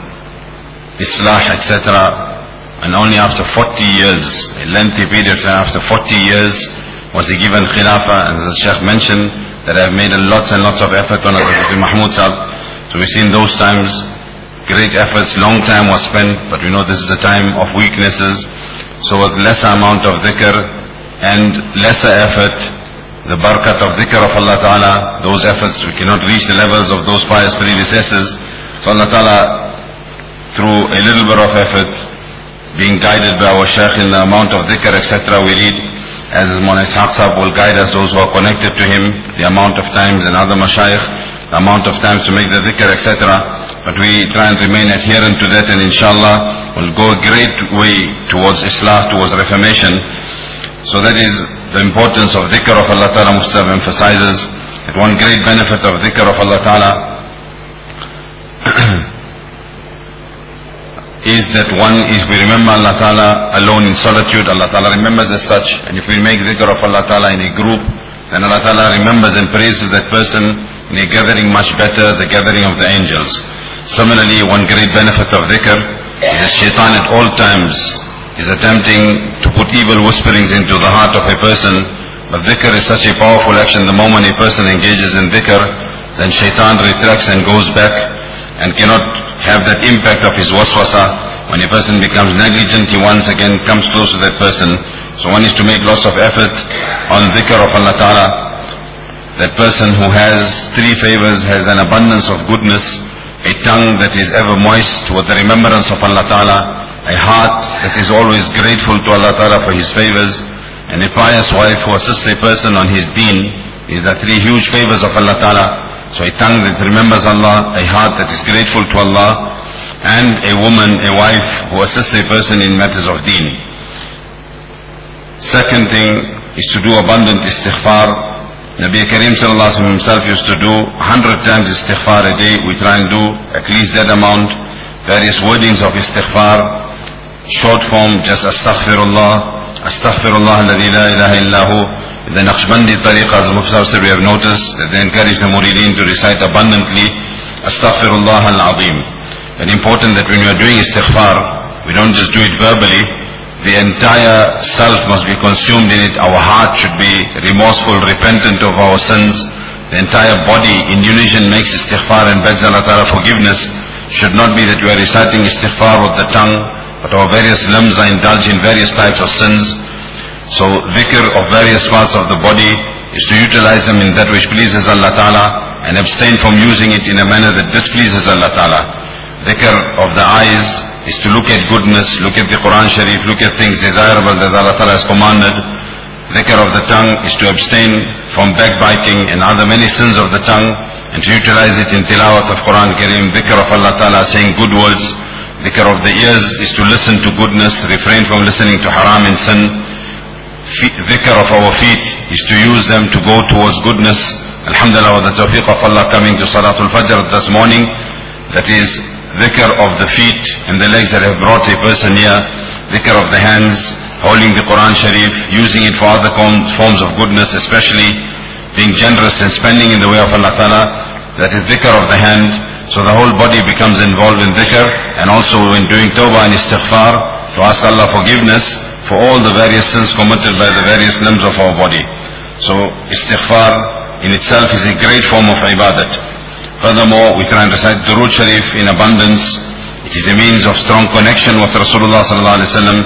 islah, etc. And only after 40 years, a lengthy period after 40 years, was he given khilafah. And as the Sheikh mentioned, that I have made lots and lots of effort on Hazrat Mahmud Sahib. So we've seen those times, great efforts, long time was spent, but we know this is a time of weaknesses. So with lesser amount of dhikr and lesser effort, the barakat of dhikr of Allah Ta'ala, those efforts, we cannot reach the levels of those pious predecessors. So Allah Ta'ala, through a little bit of effort, being guided by our Shaykh in the amount of dhikr, etc., we read, as Mona Ishaq Sahib will guide us, those who are connected to him, the amount of times and other mashayikh, the amount of times to make the dhikr, etc. But we try and remain adherent to that and inshallah will go a great way towards Islah, towards reformation. So that is the importance of dhikr of Allah Ta'ala. Mustab emphasizes that one great benefit of dhikr of Allah Ta'ala is that one is we remember Allah Ta'ala alone in solitude, Allah Ta'ala remembers as such, and if we make dhikr of Allah Ta'ala in a group, then Allah Ta'ala remembers and praises that person in a gathering much better, the gathering of the angels. Similarly, one great benefit of dhikr is that shaitan at all times is attempting to put evil whisperings into the heart of a person, but dhikr is such a powerful action, the moment a person engages in dhikr, then shaitan retracts and goes back and cannot have that impact of his waswasa. When a person becomes negligent, he once again comes close to that person. So one is to make lots of effort on dhikr of Allah Ta'ala. That person who has three favors has an abundance of goodness, a tongue that is ever moist with the remembrance of Allah Ta'ala, a heart that is always grateful to Allah Ta'ala for His favors, and a pious wife who assists a person on his deen. These are three huge favors of Allah Ta'ala. So a tongue that remembers Allah, a heart that is grateful to Allah, and a woman, a wife who assists a person in matters of deen. Second thing is to do abundant istighfar. Nabi Kareem sallallahu himself used to do 100 times istighfar a day. We try and do at least that amount. Various wordings of istighfar. Short form, just astaghfirullah, astaghfirullah alladhi la ilaha illahu. The Naqshbandi tariqa, as Mufti Saab said, we have noticed that they encourage the murideen to recite abundantly, astaghfirullah al-azim. Very important that when you are doing istighfar, we don't just do it verbally, the entire self must be consumed in it. Our heart should be remorseful, repentant of our sins. The entire body in unison makes istighfar and begs Allah Ta'ala forgiveness. Should not be that we are reciting istighfar with the tongue, but our various limbs are indulged in various types of sins. So dhikr of various parts of the body is to utilize them in that which pleases Allah Ta'ala and abstain from using it in a manner that displeases Allah Ta'ala. Dhikr of the eyes is to look at goodness, look at the Quran Sharif, look at things desirable that Allah Ta'ala has commanded. Dhikr of the tongue is to abstain from backbiting and other many sins of the tongue and to utilize it in tilawat of Quran Kareem. Dhikr of Allah Ta'ala saying good words. Dhikr of the ears is to listen to goodness, refrain from listening to haram and sin. Dhikr of our feet is to use them to go towards goodness. Alhamdulillah the tawfiq of Allah coming to Salatul Fajr this morning. That is dhikr of the feet and the legs that have brought a person here, dhikr of the hands, holding the Quran Sharif, using it for other forms of goodness, especially being generous and spending in the way of Allah Ta'ala, that is dhikr of the hand, so the whole body becomes involved in dhikr, and also when doing tawbah and istighfar, to ask Allah forgiveness for all the various sins committed by the various limbs of our body. So istighfar in itself is a great form of ibadat. Furthermore, we try and recite Durood Sharif in abundance. It is a means of strong connection with Rasulullah sallallahu alaihi wasallam,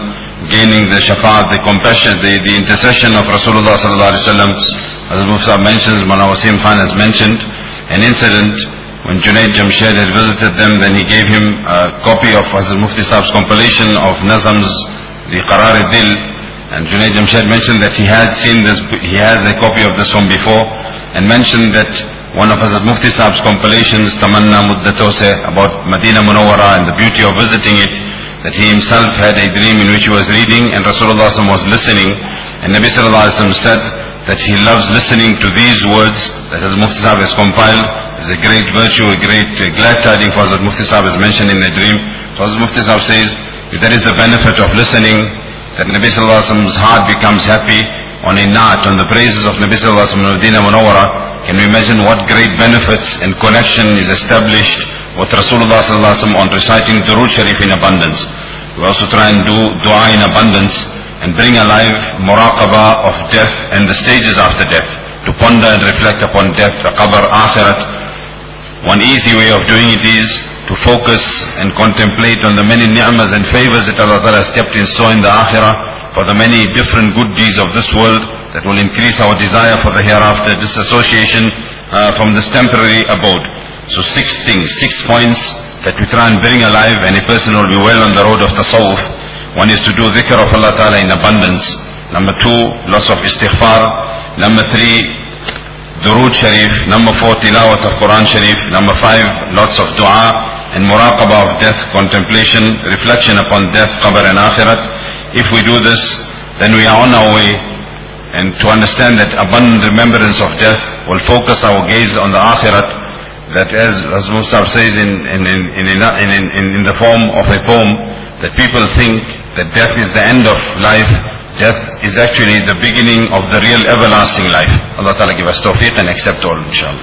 gaining the shafaat, the compassion, the, the intercession of Rasulullah sallallahu alaihi wasallam. As Mufti Saab mentions, Mana Wasim Khan has mentioned an incident when Junaid Jamshed had visited them, then he gave him a copy of Hazrat Mufti Saab's compilation of Nazam's the Qarar Dil, and Junaid Jamshed mentioned that he had seen this, he has a copy of this from before, and mentioned that one of Hazrat Mufti Saab's compilations, Tamanna Muddatose, about Medina Munawwara and the beauty of visiting it, that he himself had a dream in which he was reading and Rasulullah was listening, and Nabi Sallallahu Alaihi Wasallam said that he loves listening to these words that Hazrat Mufti Saab has compiled. It's a great virtue, a great uh, glad tidings for Hazrat Mufti Saab is mentioned in the dream. Hazrat Mufti Saab says, if there is the benefit of listening, that Nabi Sallallahu Alaihi Wasallam's heart becomes happy on a naat, on the praises of Nabi Sallallahu Alaihi Wasallam, can we imagine what great benefits and connection is established with Rasulullah Sallallahu Alaihi Wasallam on reciting Durood Sharif in abundance. We also try and do dua in abundance and bring alive muraqabah of death and the stages after death. To ponder and reflect upon death, the qabr, akhirat. One easy way of doing it is to focus and contemplate on the many ni'mas and favors that Allah Ta'ala has kept in store in the akhirah for the many different good deeds of this world that will increase our desire for the hereafter, disassociation uh, from this temporary abode. So six things, six points that we try and bring alive and a person will be well on the road of tasawwuf. One is to do dhikr of Allah Ta'ala in abundance. Number two, lots of istighfar. Number three, Durood Sharif. Number four, tilawat of Quran Sharif. Number five, lots of dua and muraqabah of death, contemplation, reflection upon death, qabr and akhirat. If we do this, then we are on our way and to understand that abundant remembrance of death will focus our gaze on the akhirat that as, as Musab says in, in, in, in, in, in the form of a poem that people think that death is the end of life Death is actually the beginning of the real everlasting life. Allah Ta'ala give us tawfiq and accept all inshallah.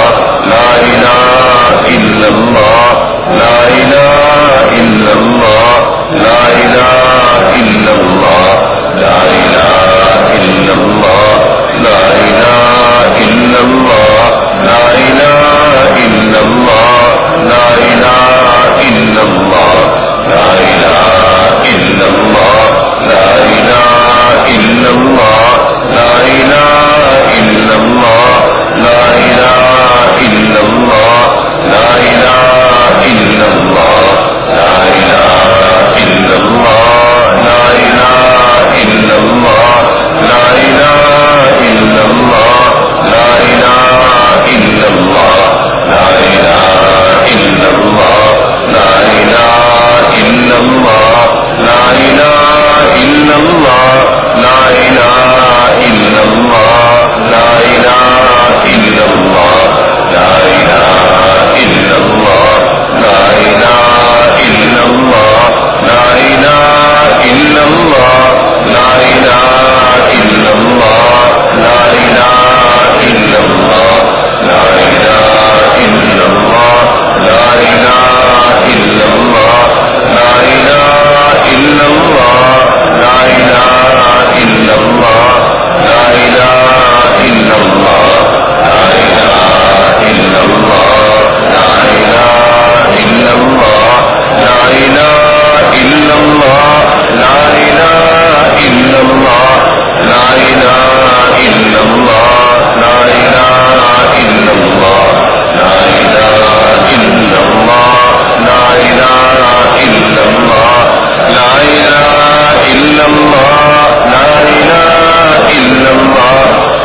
لا لا الا اللہ لا الہ الا اللہ لا الہ الا اللہ لا الہ الا اللہ اللہ اللہ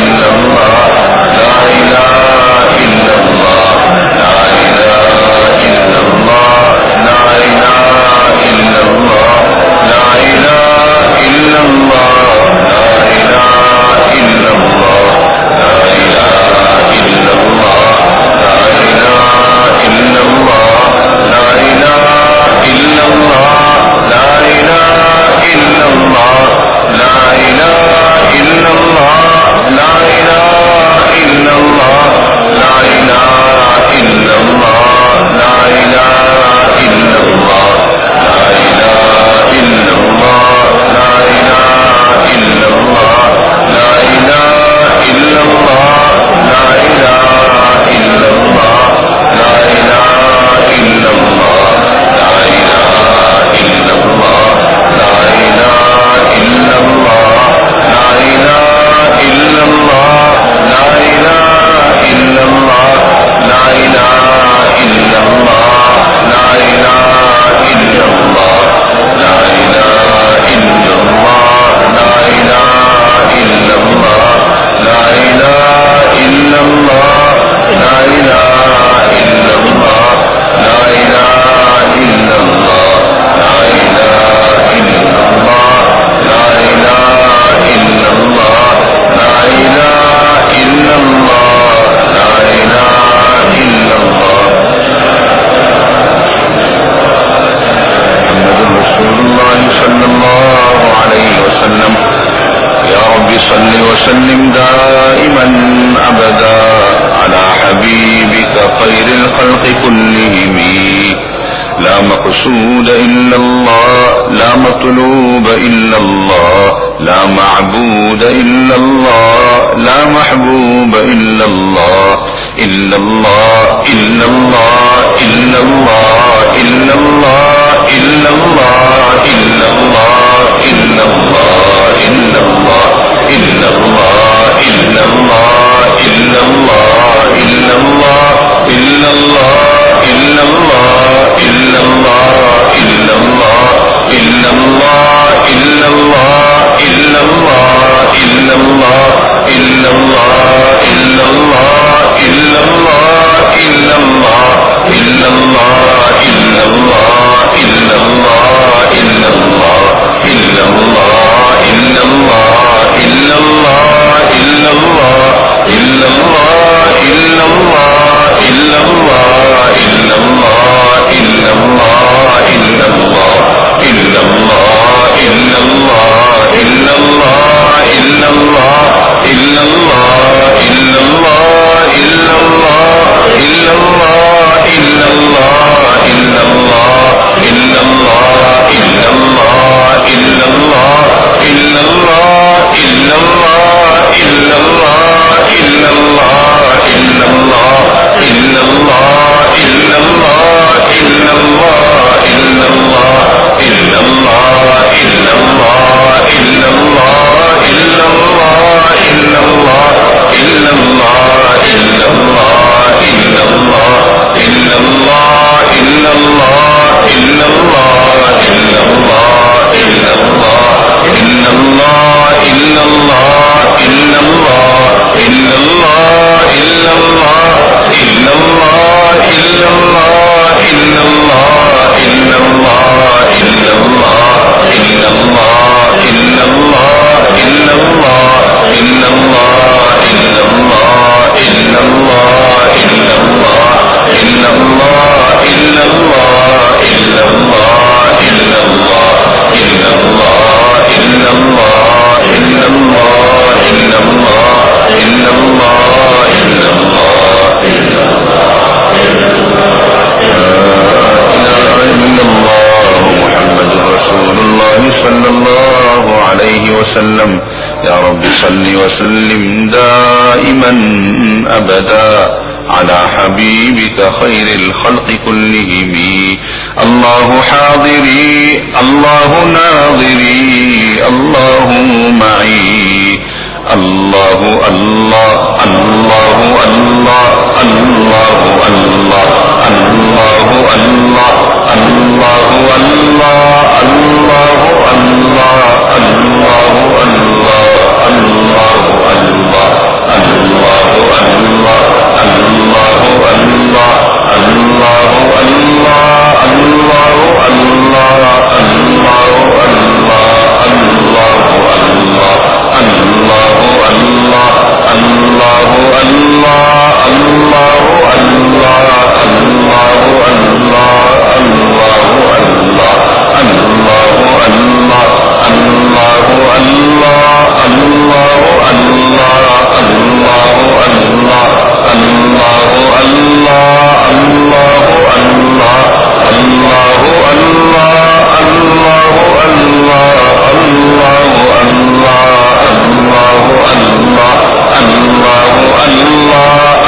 Então, وجود خير الخلق كلهم الله حاضري الله ناظري الله معي الله الله الله الله الله الله الله الله الله الله الله الله الله الله اللہ اللہ اللہ اللہ اللہ اللہ اللہ اللہ اللہ اللہ اللہ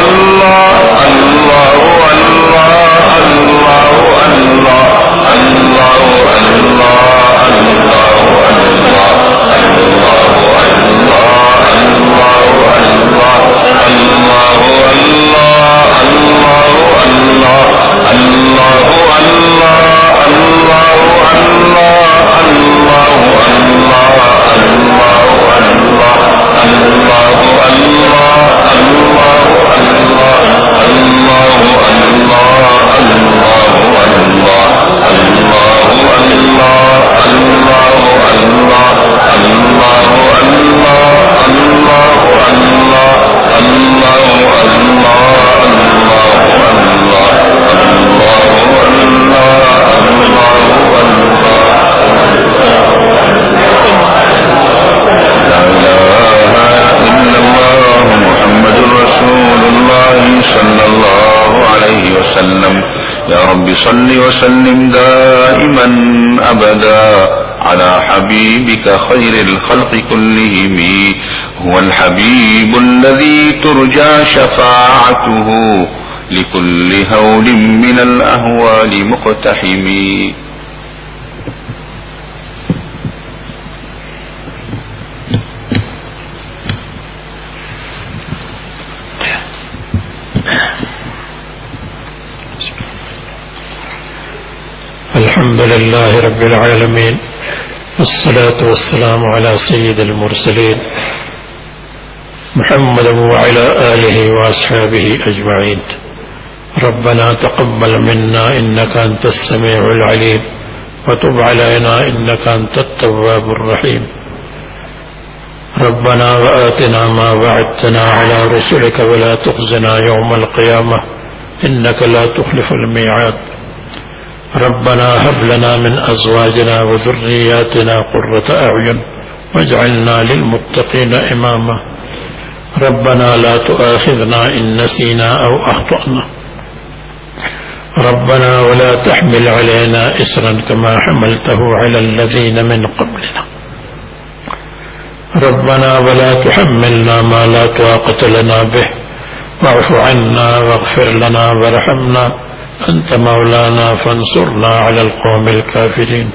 اللہ وسلم دائما أبدا على حبيبك خير الخلق كلهم. هو الحبيب الذي ترجى شفاعته لكل هول من الأهوال مقتحم الحمد لله رب العالمين. والصلاة والسلام على سيد المرسلين محمد وعلى آله وأصحابه أجمعين. ربنا تقبل منا إنك أنت السميع العليم وتب علينا إنك أنت التواب الرحيم. ربنا وآتنا ما وعدتنا على رسلك ولا تخزنا يوم القيامة إنك لا تخلف الميعاد. ربنا هب لنا من أزواجنا وذرياتنا قرة أعين واجعلنا للمتقين إماما. ربنا لا تؤاخذنا إن نسينا أو أخطأنا. ربنا ولا تحمل علينا إسرا كما حملته على الذين من قبلنا. ربنا ولا تحملنا ما لا طاقة لنا به. واعف عنا واغفر لنا وارحمنا. أنت مولانا فانصرنا على القوم الكافرين.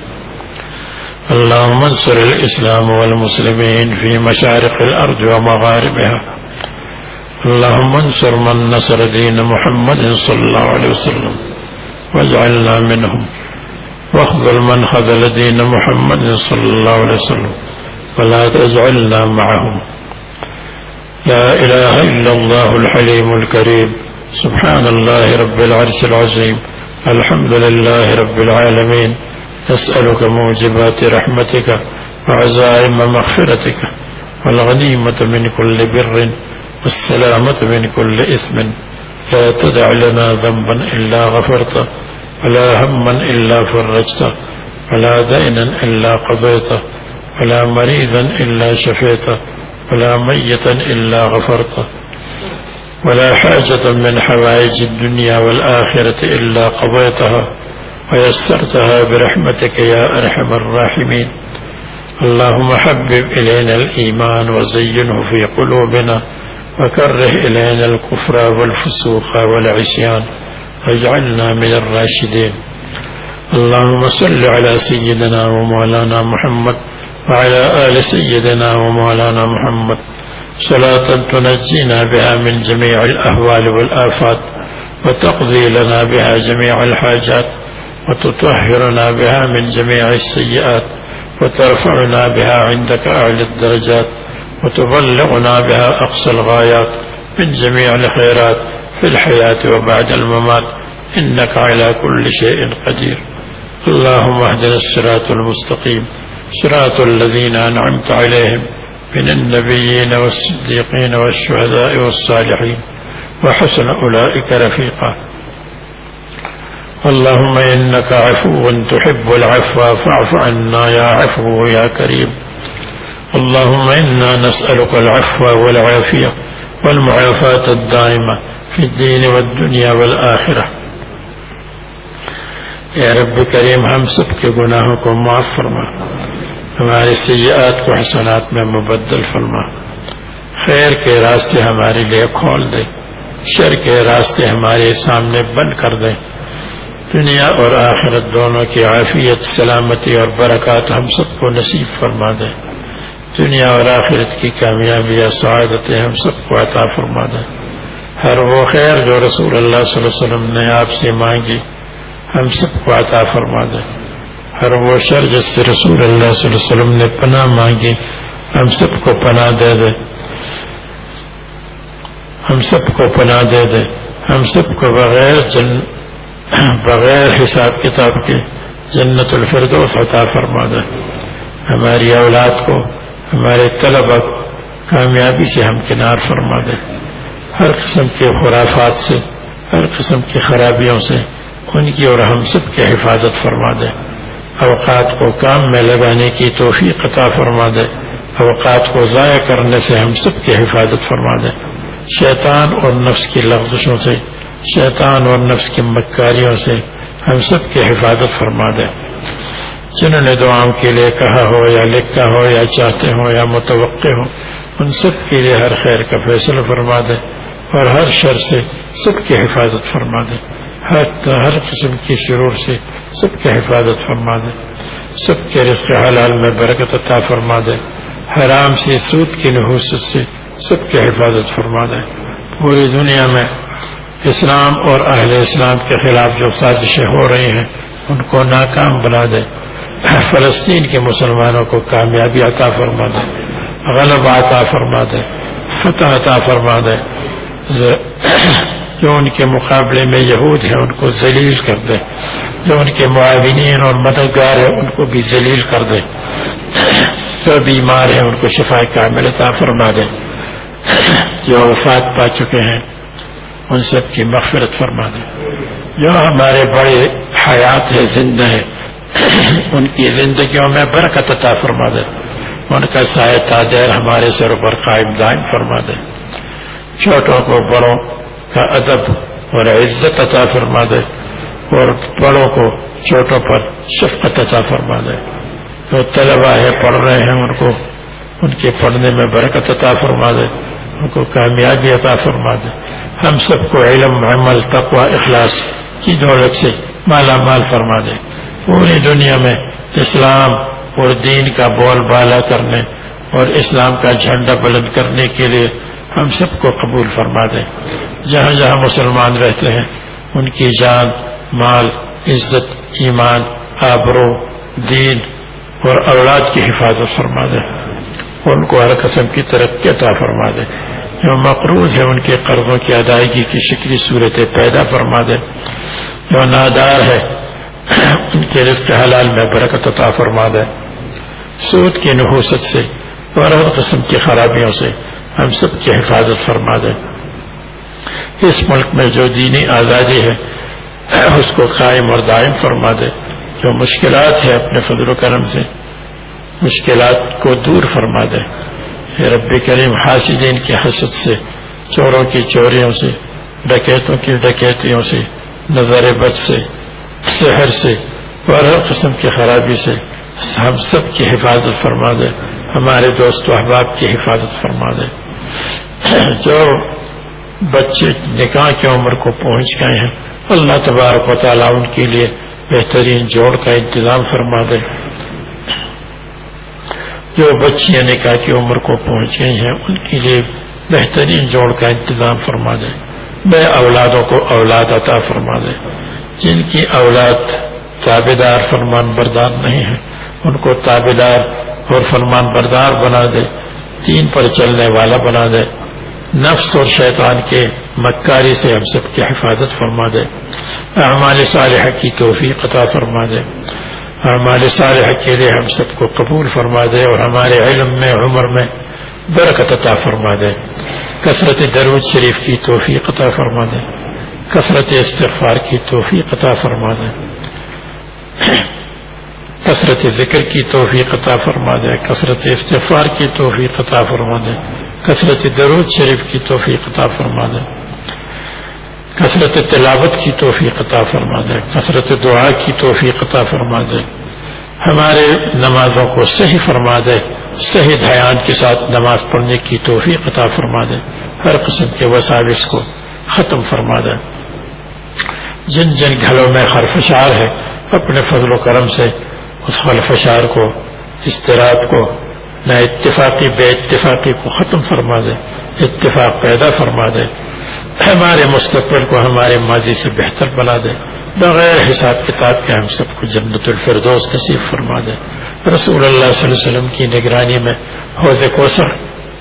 اللهم انصر الإسلام والمسلمين في مشارق الأرض ومغاربها. اللهم انصر من نصر دين محمد صلى الله عليه وسلم واجعلنا منهم. واخذل من خذل دين محمد صلى الله عليه وسلم ولا تجعلنا معهم. لا إله إلا الله الحليم الكريم. سبحان الله رب العرش العظيم. الحمد لله رب العالمين. نسألك موجبات رحمتك وعزائم مغفرتك والغنيمة من كل بر والسلامة من كل إثم. لا تدع لنا ذنبا إلا غفرته ولا هما إلا فرجته ولا دينا إلا قضيته ولا مريضا إلا شفيته ولا ميتا إلا غفرته ولا حاجة من حوائج الدنيا والآخرة إلا قضيتها ويسرتها برحمتك يا أرحم الراحمين. اللهم حبب إلينا الإيمان وزينه في قلوبنا وكره إلينا الكفر والفسوق والعصيان. واجعلنا من الراشدين. اللهم صل على سيدنا ومولانا محمد وعلى آل سيدنا ومولانا محمد. صلاة تنجينا بها من جميع الأهوال والآفات وتقضي لنا بها جميع الحاجات وتطهرنا بها من جميع السيئات وترفعنا بها عندك أعلى الدرجات وتبلغنا بها أقصى الغايات من جميع الخيرات في الحياة وبعد الممات. إنك على كل شيء قدير. اللهم اهدنا الصراط المستقيم. صراط الذين أنعمت عليهم. من النبيين والصديقين والشهداء والصالحين وحسن أولئك رفيقا اللهم إنك عفو تحب العفو فاعف عنا يا عفو يا كريم اللهم إنا نسألك العفو والعافية والمعافاة الدائمة في الدين والدنيا والآخرة या रब करीम हम सब के गुनाहों को माफ फरमा ہمارے سیاحت کو حسنات میں مبدل فرما۔ خیر کے راستے ہمارے لیے کھول دے۔ شر کے راستے ہمارے سامنے بند کر دے۔ دنیا اور آخرت دونوں کی عافیت، سلامتی اور برکات ہم سب کو نصیب فرما دے۔ دنیا اور آخرت کی کامیابی یا سعادتیں ہم سب کو عطا فرما دے۔ ہر وہ خیر جو رسول اللہ صلی اللہ علیہ وسلم نے آپ سے مانگی، ہم سب کو عطا فرما دے۔ ہر وہ شر جس سے رسول اللہ صلی اللہ علیہ وسلم نے پناہ مانگی، ہم سب کو پناہ دے دے۔ ہم سب کو پناہ دے دے۔ ہم سب کو بغیر جن، بغیر حساب کتاب کے جنت الفردوس عطا فرما دے۔ ہماری اولاد کو، ہمارے طلبا کو کامیابی سے ہم کنار فرما دے۔ ہر قسم کے خرافات سے، ہر قسم کی خرابیوں سے ان کی اور ہم سب کی حفاظت فرما دے۔ اوقات کو کام میں لگانے کی توفیق عطا فرما دے۔ اوقات کو ضائع کرنے سے ہم سب کی حفاظت فرما دے۔ شیطان اور نفس کی لغزشوں سے، شیطان اور نفس کی مکاریوں سے ہم سب کی حفاظت فرما دے۔ جنہوں نے دعاؤں کے لیے کہا ہو یا لکھا ہو یا چاہتے ہوں یا متوقع ہو، ان سب کے لیے ہر خیر کا فیصلہ فرما دے اور ہر شر سے سب کی حفاظت فرما دے۔ حتی ہر قسم کی شرور سے سب کی حفاظت فرما دے، سب کے رزق حلال میں برکت عطا فرما دے، حرام سے، سود کی نحوست سے سب کی حفاظت فرما دے۔ پوری دنیا میں اسلام اور اہل اسلام کے خلاف جو سازشیں ہو رہی ہیں، ان کو ناکام بنا دے۔ فلسطین کے مسلمانوں کو کامیابی عطا فرما دے، غلب عطا فرما دے، فتح عطا فرما دے۔ جو ان کے مقابلے میں یہود ہیں، ان کو ذلیل کر دے۔ جو ان کے معاونین اور مددگار ہیں، ان کو بھی ذلیل کر دے۔ جو بیمار ہیں، ان کو شفا کامل عطا فرما دے۔ جو وفات پا چکے ہیں، ان سب کی مغفرت فرما دے۔ جو ہمارے بڑے حیات ہیں، زندہ ہیں، ان کی زندگیوں میں برکت عطا فرما دے۔ ان کا سایہ تاجر ہمارے سر پر قائم دائم فرما دے۔ چھوٹوں کو بڑوں کا ادب اور عزت عطا فرما دے اور بڑوں کو چوٹوں پر شفقت عطا فرما دے۔ جو طلبا ہے پڑھ رہے ہیں، ان کو ان کے پڑھنے میں برکت عطا فرما دے، ان کو کامیابی عطا فرما دے۔ ہم سب کو علم، عمل، تقوی، اخلاص کی دولت سے مالا مال فرما دے۔ پوری دنیا میں اسلام اور دین کا بول بالا کرنے اور اسلام کا جھنڈا بلند کرنے کے لیے ہم سب کو قبول فرما دے۔ جہاں جہاں مسلمان رہتے ہیں، ان کی جان، مال، عزت، ایمان، آبرو، دین اور اولاد کی حفاظت فرما دے۔ ان کو ہر قسم کی ترقی عطا فرما دے۔ جو مقروض ہے ان کے قرضوں کی ادائیگی کی شکلی صورتیں پیدا فرما دے۔ جو نادار ہے ان کے رزق حلال میں برکت عطا فرما دے۔ سود کی نحوست سے اور ہر قسم کی خرابیوں سے ہم سب کی حفاظت فرما دے۔ اس ملک میں جو دینی آزادی ہے، اس کو قائم اور دائم فرما دے۔ جو مشکلات ہے اپنے فضل و کرم سے، مشکلات کو دور فرما دے۔ رب کریم، حاسدین کی حسد سے، چوروں کی چوریوں سے، ڈکیتوں کی ڈکیتیوں سے، نظر بد سے شہر سے، اور ہر قسم کی خرابی سے ہم سب کی حفاظت فرما دے۔ ہمارے دوست و احباب کی حفاظت فرما دے۔ جو بچے نکاح کی عمر کو پہنچ گئے ہیں، اللہ تبارک و تعالیٰ ان کے لیے بہترین جوڑ کا انتظام فرما دے۔ جو بچیاں نکاح کی عمر کو پہنچ گئی ہیں، ان کے لیے بہترین جوڑ کا انتظام فرما دے۔ بے اولادوں کو اولاد عطا فرما دے۔ جن کی اولاد تابے دار فرمان بردار نہیں ہے، ان کو تابے دار اور فرمان بردار بنا دے۔ تین پر چلنے والا بنا دے۔ نفس اور شیطان کے مکاری سے ہم سب کی حفاظت فرما دے۔ اعمال صالحہ کی توفیق عطا فرما دے۔ اعمال صالحہ کے لیے ہم سب کو قبول فرما دے اور ہمارے علم میں، عمر میں برکت عطا فرما دے۔ کثرت درود شریف کی توفیق عطا فرما دے۔ کثرت استغفار کی توفیق عطا فرما دے۔ کثرت ذکر کی توفیق عطا فرما دے، کثرت استفار کی توفیق عطا فرما دے، کثرت درود شریف کی توفیق عطا فرما دے، کثرت تلاوت کی توفیق عطا فرما دے، کثرت دعا کی توفیق عطا فرما دے، ہمارے نمازوں کو صحیح فرما دے، صحیح دھیان کے ساتھ نماز پڑھنے کی توفیق عطا فرما دے، ہر قسم کے وساوس کو ختم فرما دے۔ جن جن گھروں میں خرفشار ہے، اپنے فضل و کرم سے اس خلفشار کو استراب کو، نہ اتفاقی، بے اتفاقی کو ختم فرما دے، اتفاق پیدا فرما دے۔ ہمارے مستقبل کو ہمارے ماضی سے بہتر بنا دے۔ بغیر حساب کتاب کے ہم سب کو جنت الفردوس نصیب فرما دے۔ رسول اللہ صلی اللہ علیہ وسلم کی نگرانی میں حوض کوثر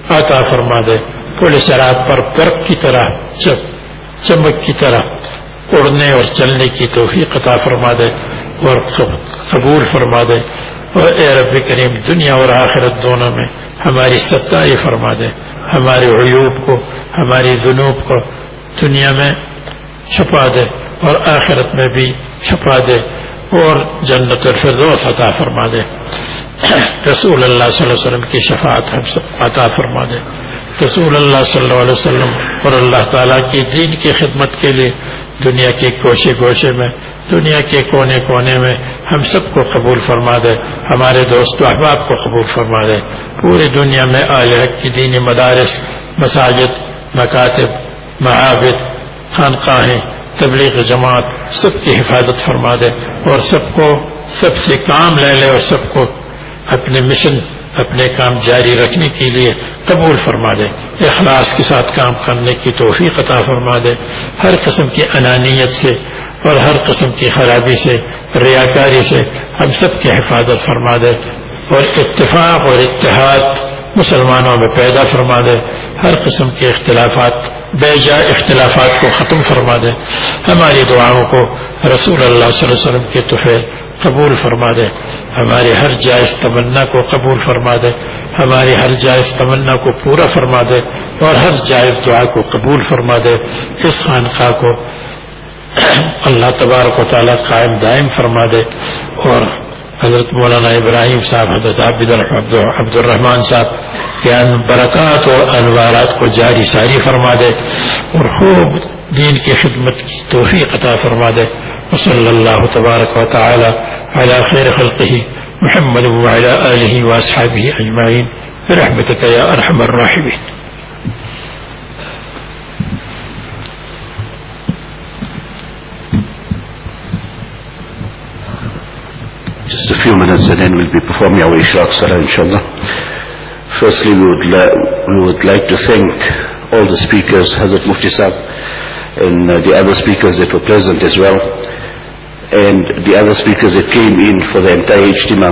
عطا فرما دے۔ پل شراب پر پرک کی طرح چمک کی طرح اڑنے اور چلنے کی توفیق عطا فرما دے۔ اور قبول فرما دے۔ اور اے رب کریم، دنیا اور آخرت دونوں میں ہماری ستائی فرما دے۔ ہمارے عیوب کو، ہماری جنوب کو دنیا میں چھپا دے اور آخرت میں بھی چھپا دے اور جنت الفردوس عطا فرما دے۔ رسول اللہ صلی اللہ علیہ وسلم کی شفاعت ہم عطا فرما دے۔ رسول اللہ صلی اللہ علیہ وسلم اور اللہ تعالیٰ کی دین کی خدمت کے لیے دنیا کے گوشے گوشے میں دنیا کے کونے کونے میں ہم سب کو قبول فرما دے، ہمارے دوست و احباب کو قبول فرما دے۔ پوری دنیا میں حق کی دینی مدارس، مساجد، مکاتب، معابد، خانقاہیں، تبلیغ جماعت سب کی حفاظت فرما دے اور سب کو سب سے کام لے لے اور سب کو اپنے مشن، اپنے کام جاری رکھنے کے لیے قبول فرما دے۔ اخلاص کے ساتھ کام کرنے کی توفیق عطا فرما دے۔ ہر قسم کی انانیت سے اور ہر قسم کی خرابی سے، ریاکاری سے ہم سب کی حفاظت فرما دے اور اتفاق اور اتحاد مسلمانوں میں پیدا فرما دے۔ ہر قسم کے اختلافات، بے جا اختلافات کو ختم فرما دے۔ ہماری دعاؤں کو رسول اللہ صلی اللہ علیہ وسلم کے تحفے قبول فرما دے۔ ہماری ہر جائز تمنا کو قبول فرما دے۔ ہماری ہر جائز تمنا کو پورا فرما دے اور ہر جائز دعا کو قبول فرما دے۔ اس خانقاہ کو اللہ تبارک و تعالیٰ قائم دائم فرما دے اور حضرت مولانا ابراہیم صاحب، حضرت عابد عبد الرحمان صاحب کے برکات اور انوارات کو جاری ساری فرما دے اور خوب دین کی خدمت کی توفیق عطا فرما دے۔ وصلی اللہ تبارک و تعالی علی خیر خلقہ محمد وعلى آله وأصحابه اجمعین۔ برحمتک یا ارحم الراحمین۔ Few minutes and then we'll be performing our Ishraq Salah inshallah. Firstly, we would, we would like to thank all the speakers, Hazrat Mufti Saab, and uh, the other speakers that were present as well, and the other speakers that came in for the entire Ijtima.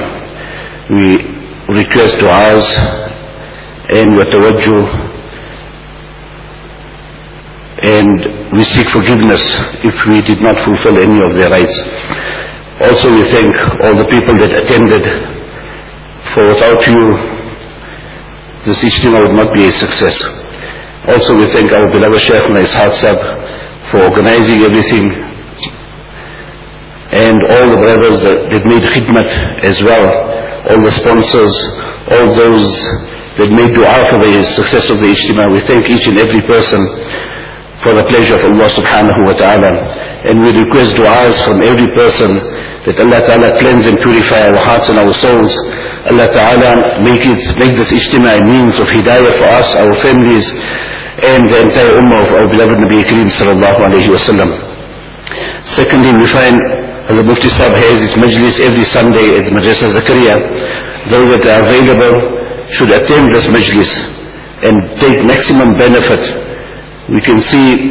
We request du'as and wa tawajjuh and we seek forgiveness if we did not fulfill any of their rights. Also we thank all the people that attended, for without you, this Ijtima would not be a success. Also we thank our beloved Shaykh Ishaq Sab for organizing everything and all the brothers that, that made khidmat as well, all the sponsors, all those that made dua for the success of the Ijtima. We thank each and every person for the pleasure of Allah subhanahu wa ta'ala. And we request du'as from every person that Allah ta'ala cleanse and purify our hearts and our souls. Allah ta'ala make it, make this ijtima a means of hidayah for us, our families, and the entire ummah of our beloved Nabi Kareem sallallahu alayhi wa sallam. Secondly, we find the Mufti Sahib has his majlis every Sunday at Madrasa Zakaria. Those that are available should attend this majlis and take maximum benefit. We can see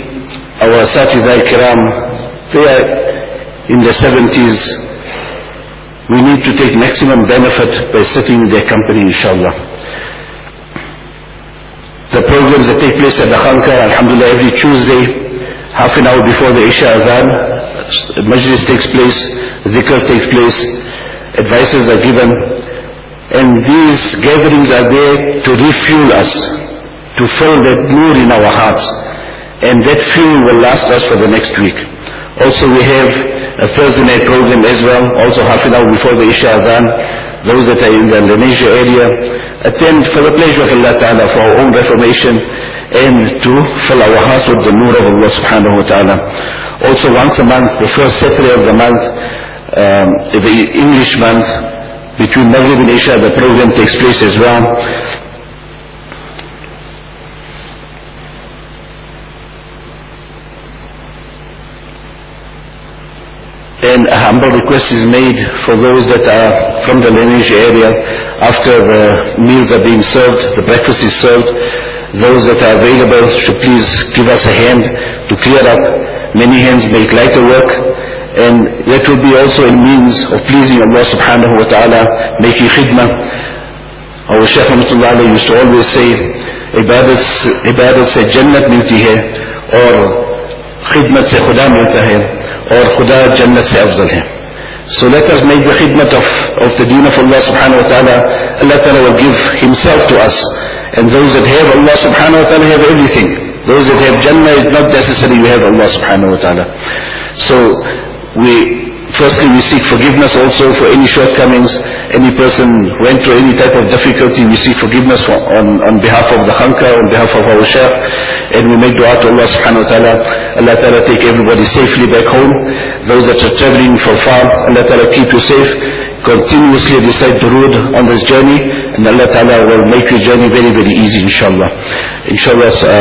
our Satizai Kiram, they are in the 70s. We need to take maximum benefit by sitting in their company, inshallah. The programs that take place at the Khanqa, alhamdulillah, every Tuesday, half an hour before the Isha Adhan, majlis takes place, zikrs takes place, advices are given, and these gatherings are there to refuel us, to fill that nur in our hearts, and that fuel will last us for the next week. Also we have a Thursday night program as well, also half an hour before the Isha Adhan. Those that are in the Lenasia area, attend for the pleasure of Allah Ta'ala for our own reformation and to fill our hearts with the nur of Allah Subhanahu Wa Ta'ala. Also once a month, the first Saturday of the month, um, the English month, between Maghrib and Isha, the program takes place as well. And a humble request is made for those that are from the Lenasia area. After the meals are being served, the breakfast is served, those that are available should please give us a hand to clear up. Many hands make lighter work. And that will be also a means of pleasing Allah subhanahu wa ta'ala, making khidmah. Our Shaykh Rahmatullah used to always say, ibadat se jannat milti hai, خدمت سے خدا ملتا ہے اور خدا جنت سے افضل ہے۔ سُبحان اور Any person went through any type of difficulty, we seek forgiveness on, on behalf of the Khanqa, on behalf of our Shaykh. And we make dua to Allah subhanahu wa ta'ala. Allah ta'ala take everybody safely back home. Those that are traveling from far, Allah ta'ala keep you safe. Continuously recite the road on this journey. And Allah ta'ala will make your journey very, very easy inshallah. Inshallah.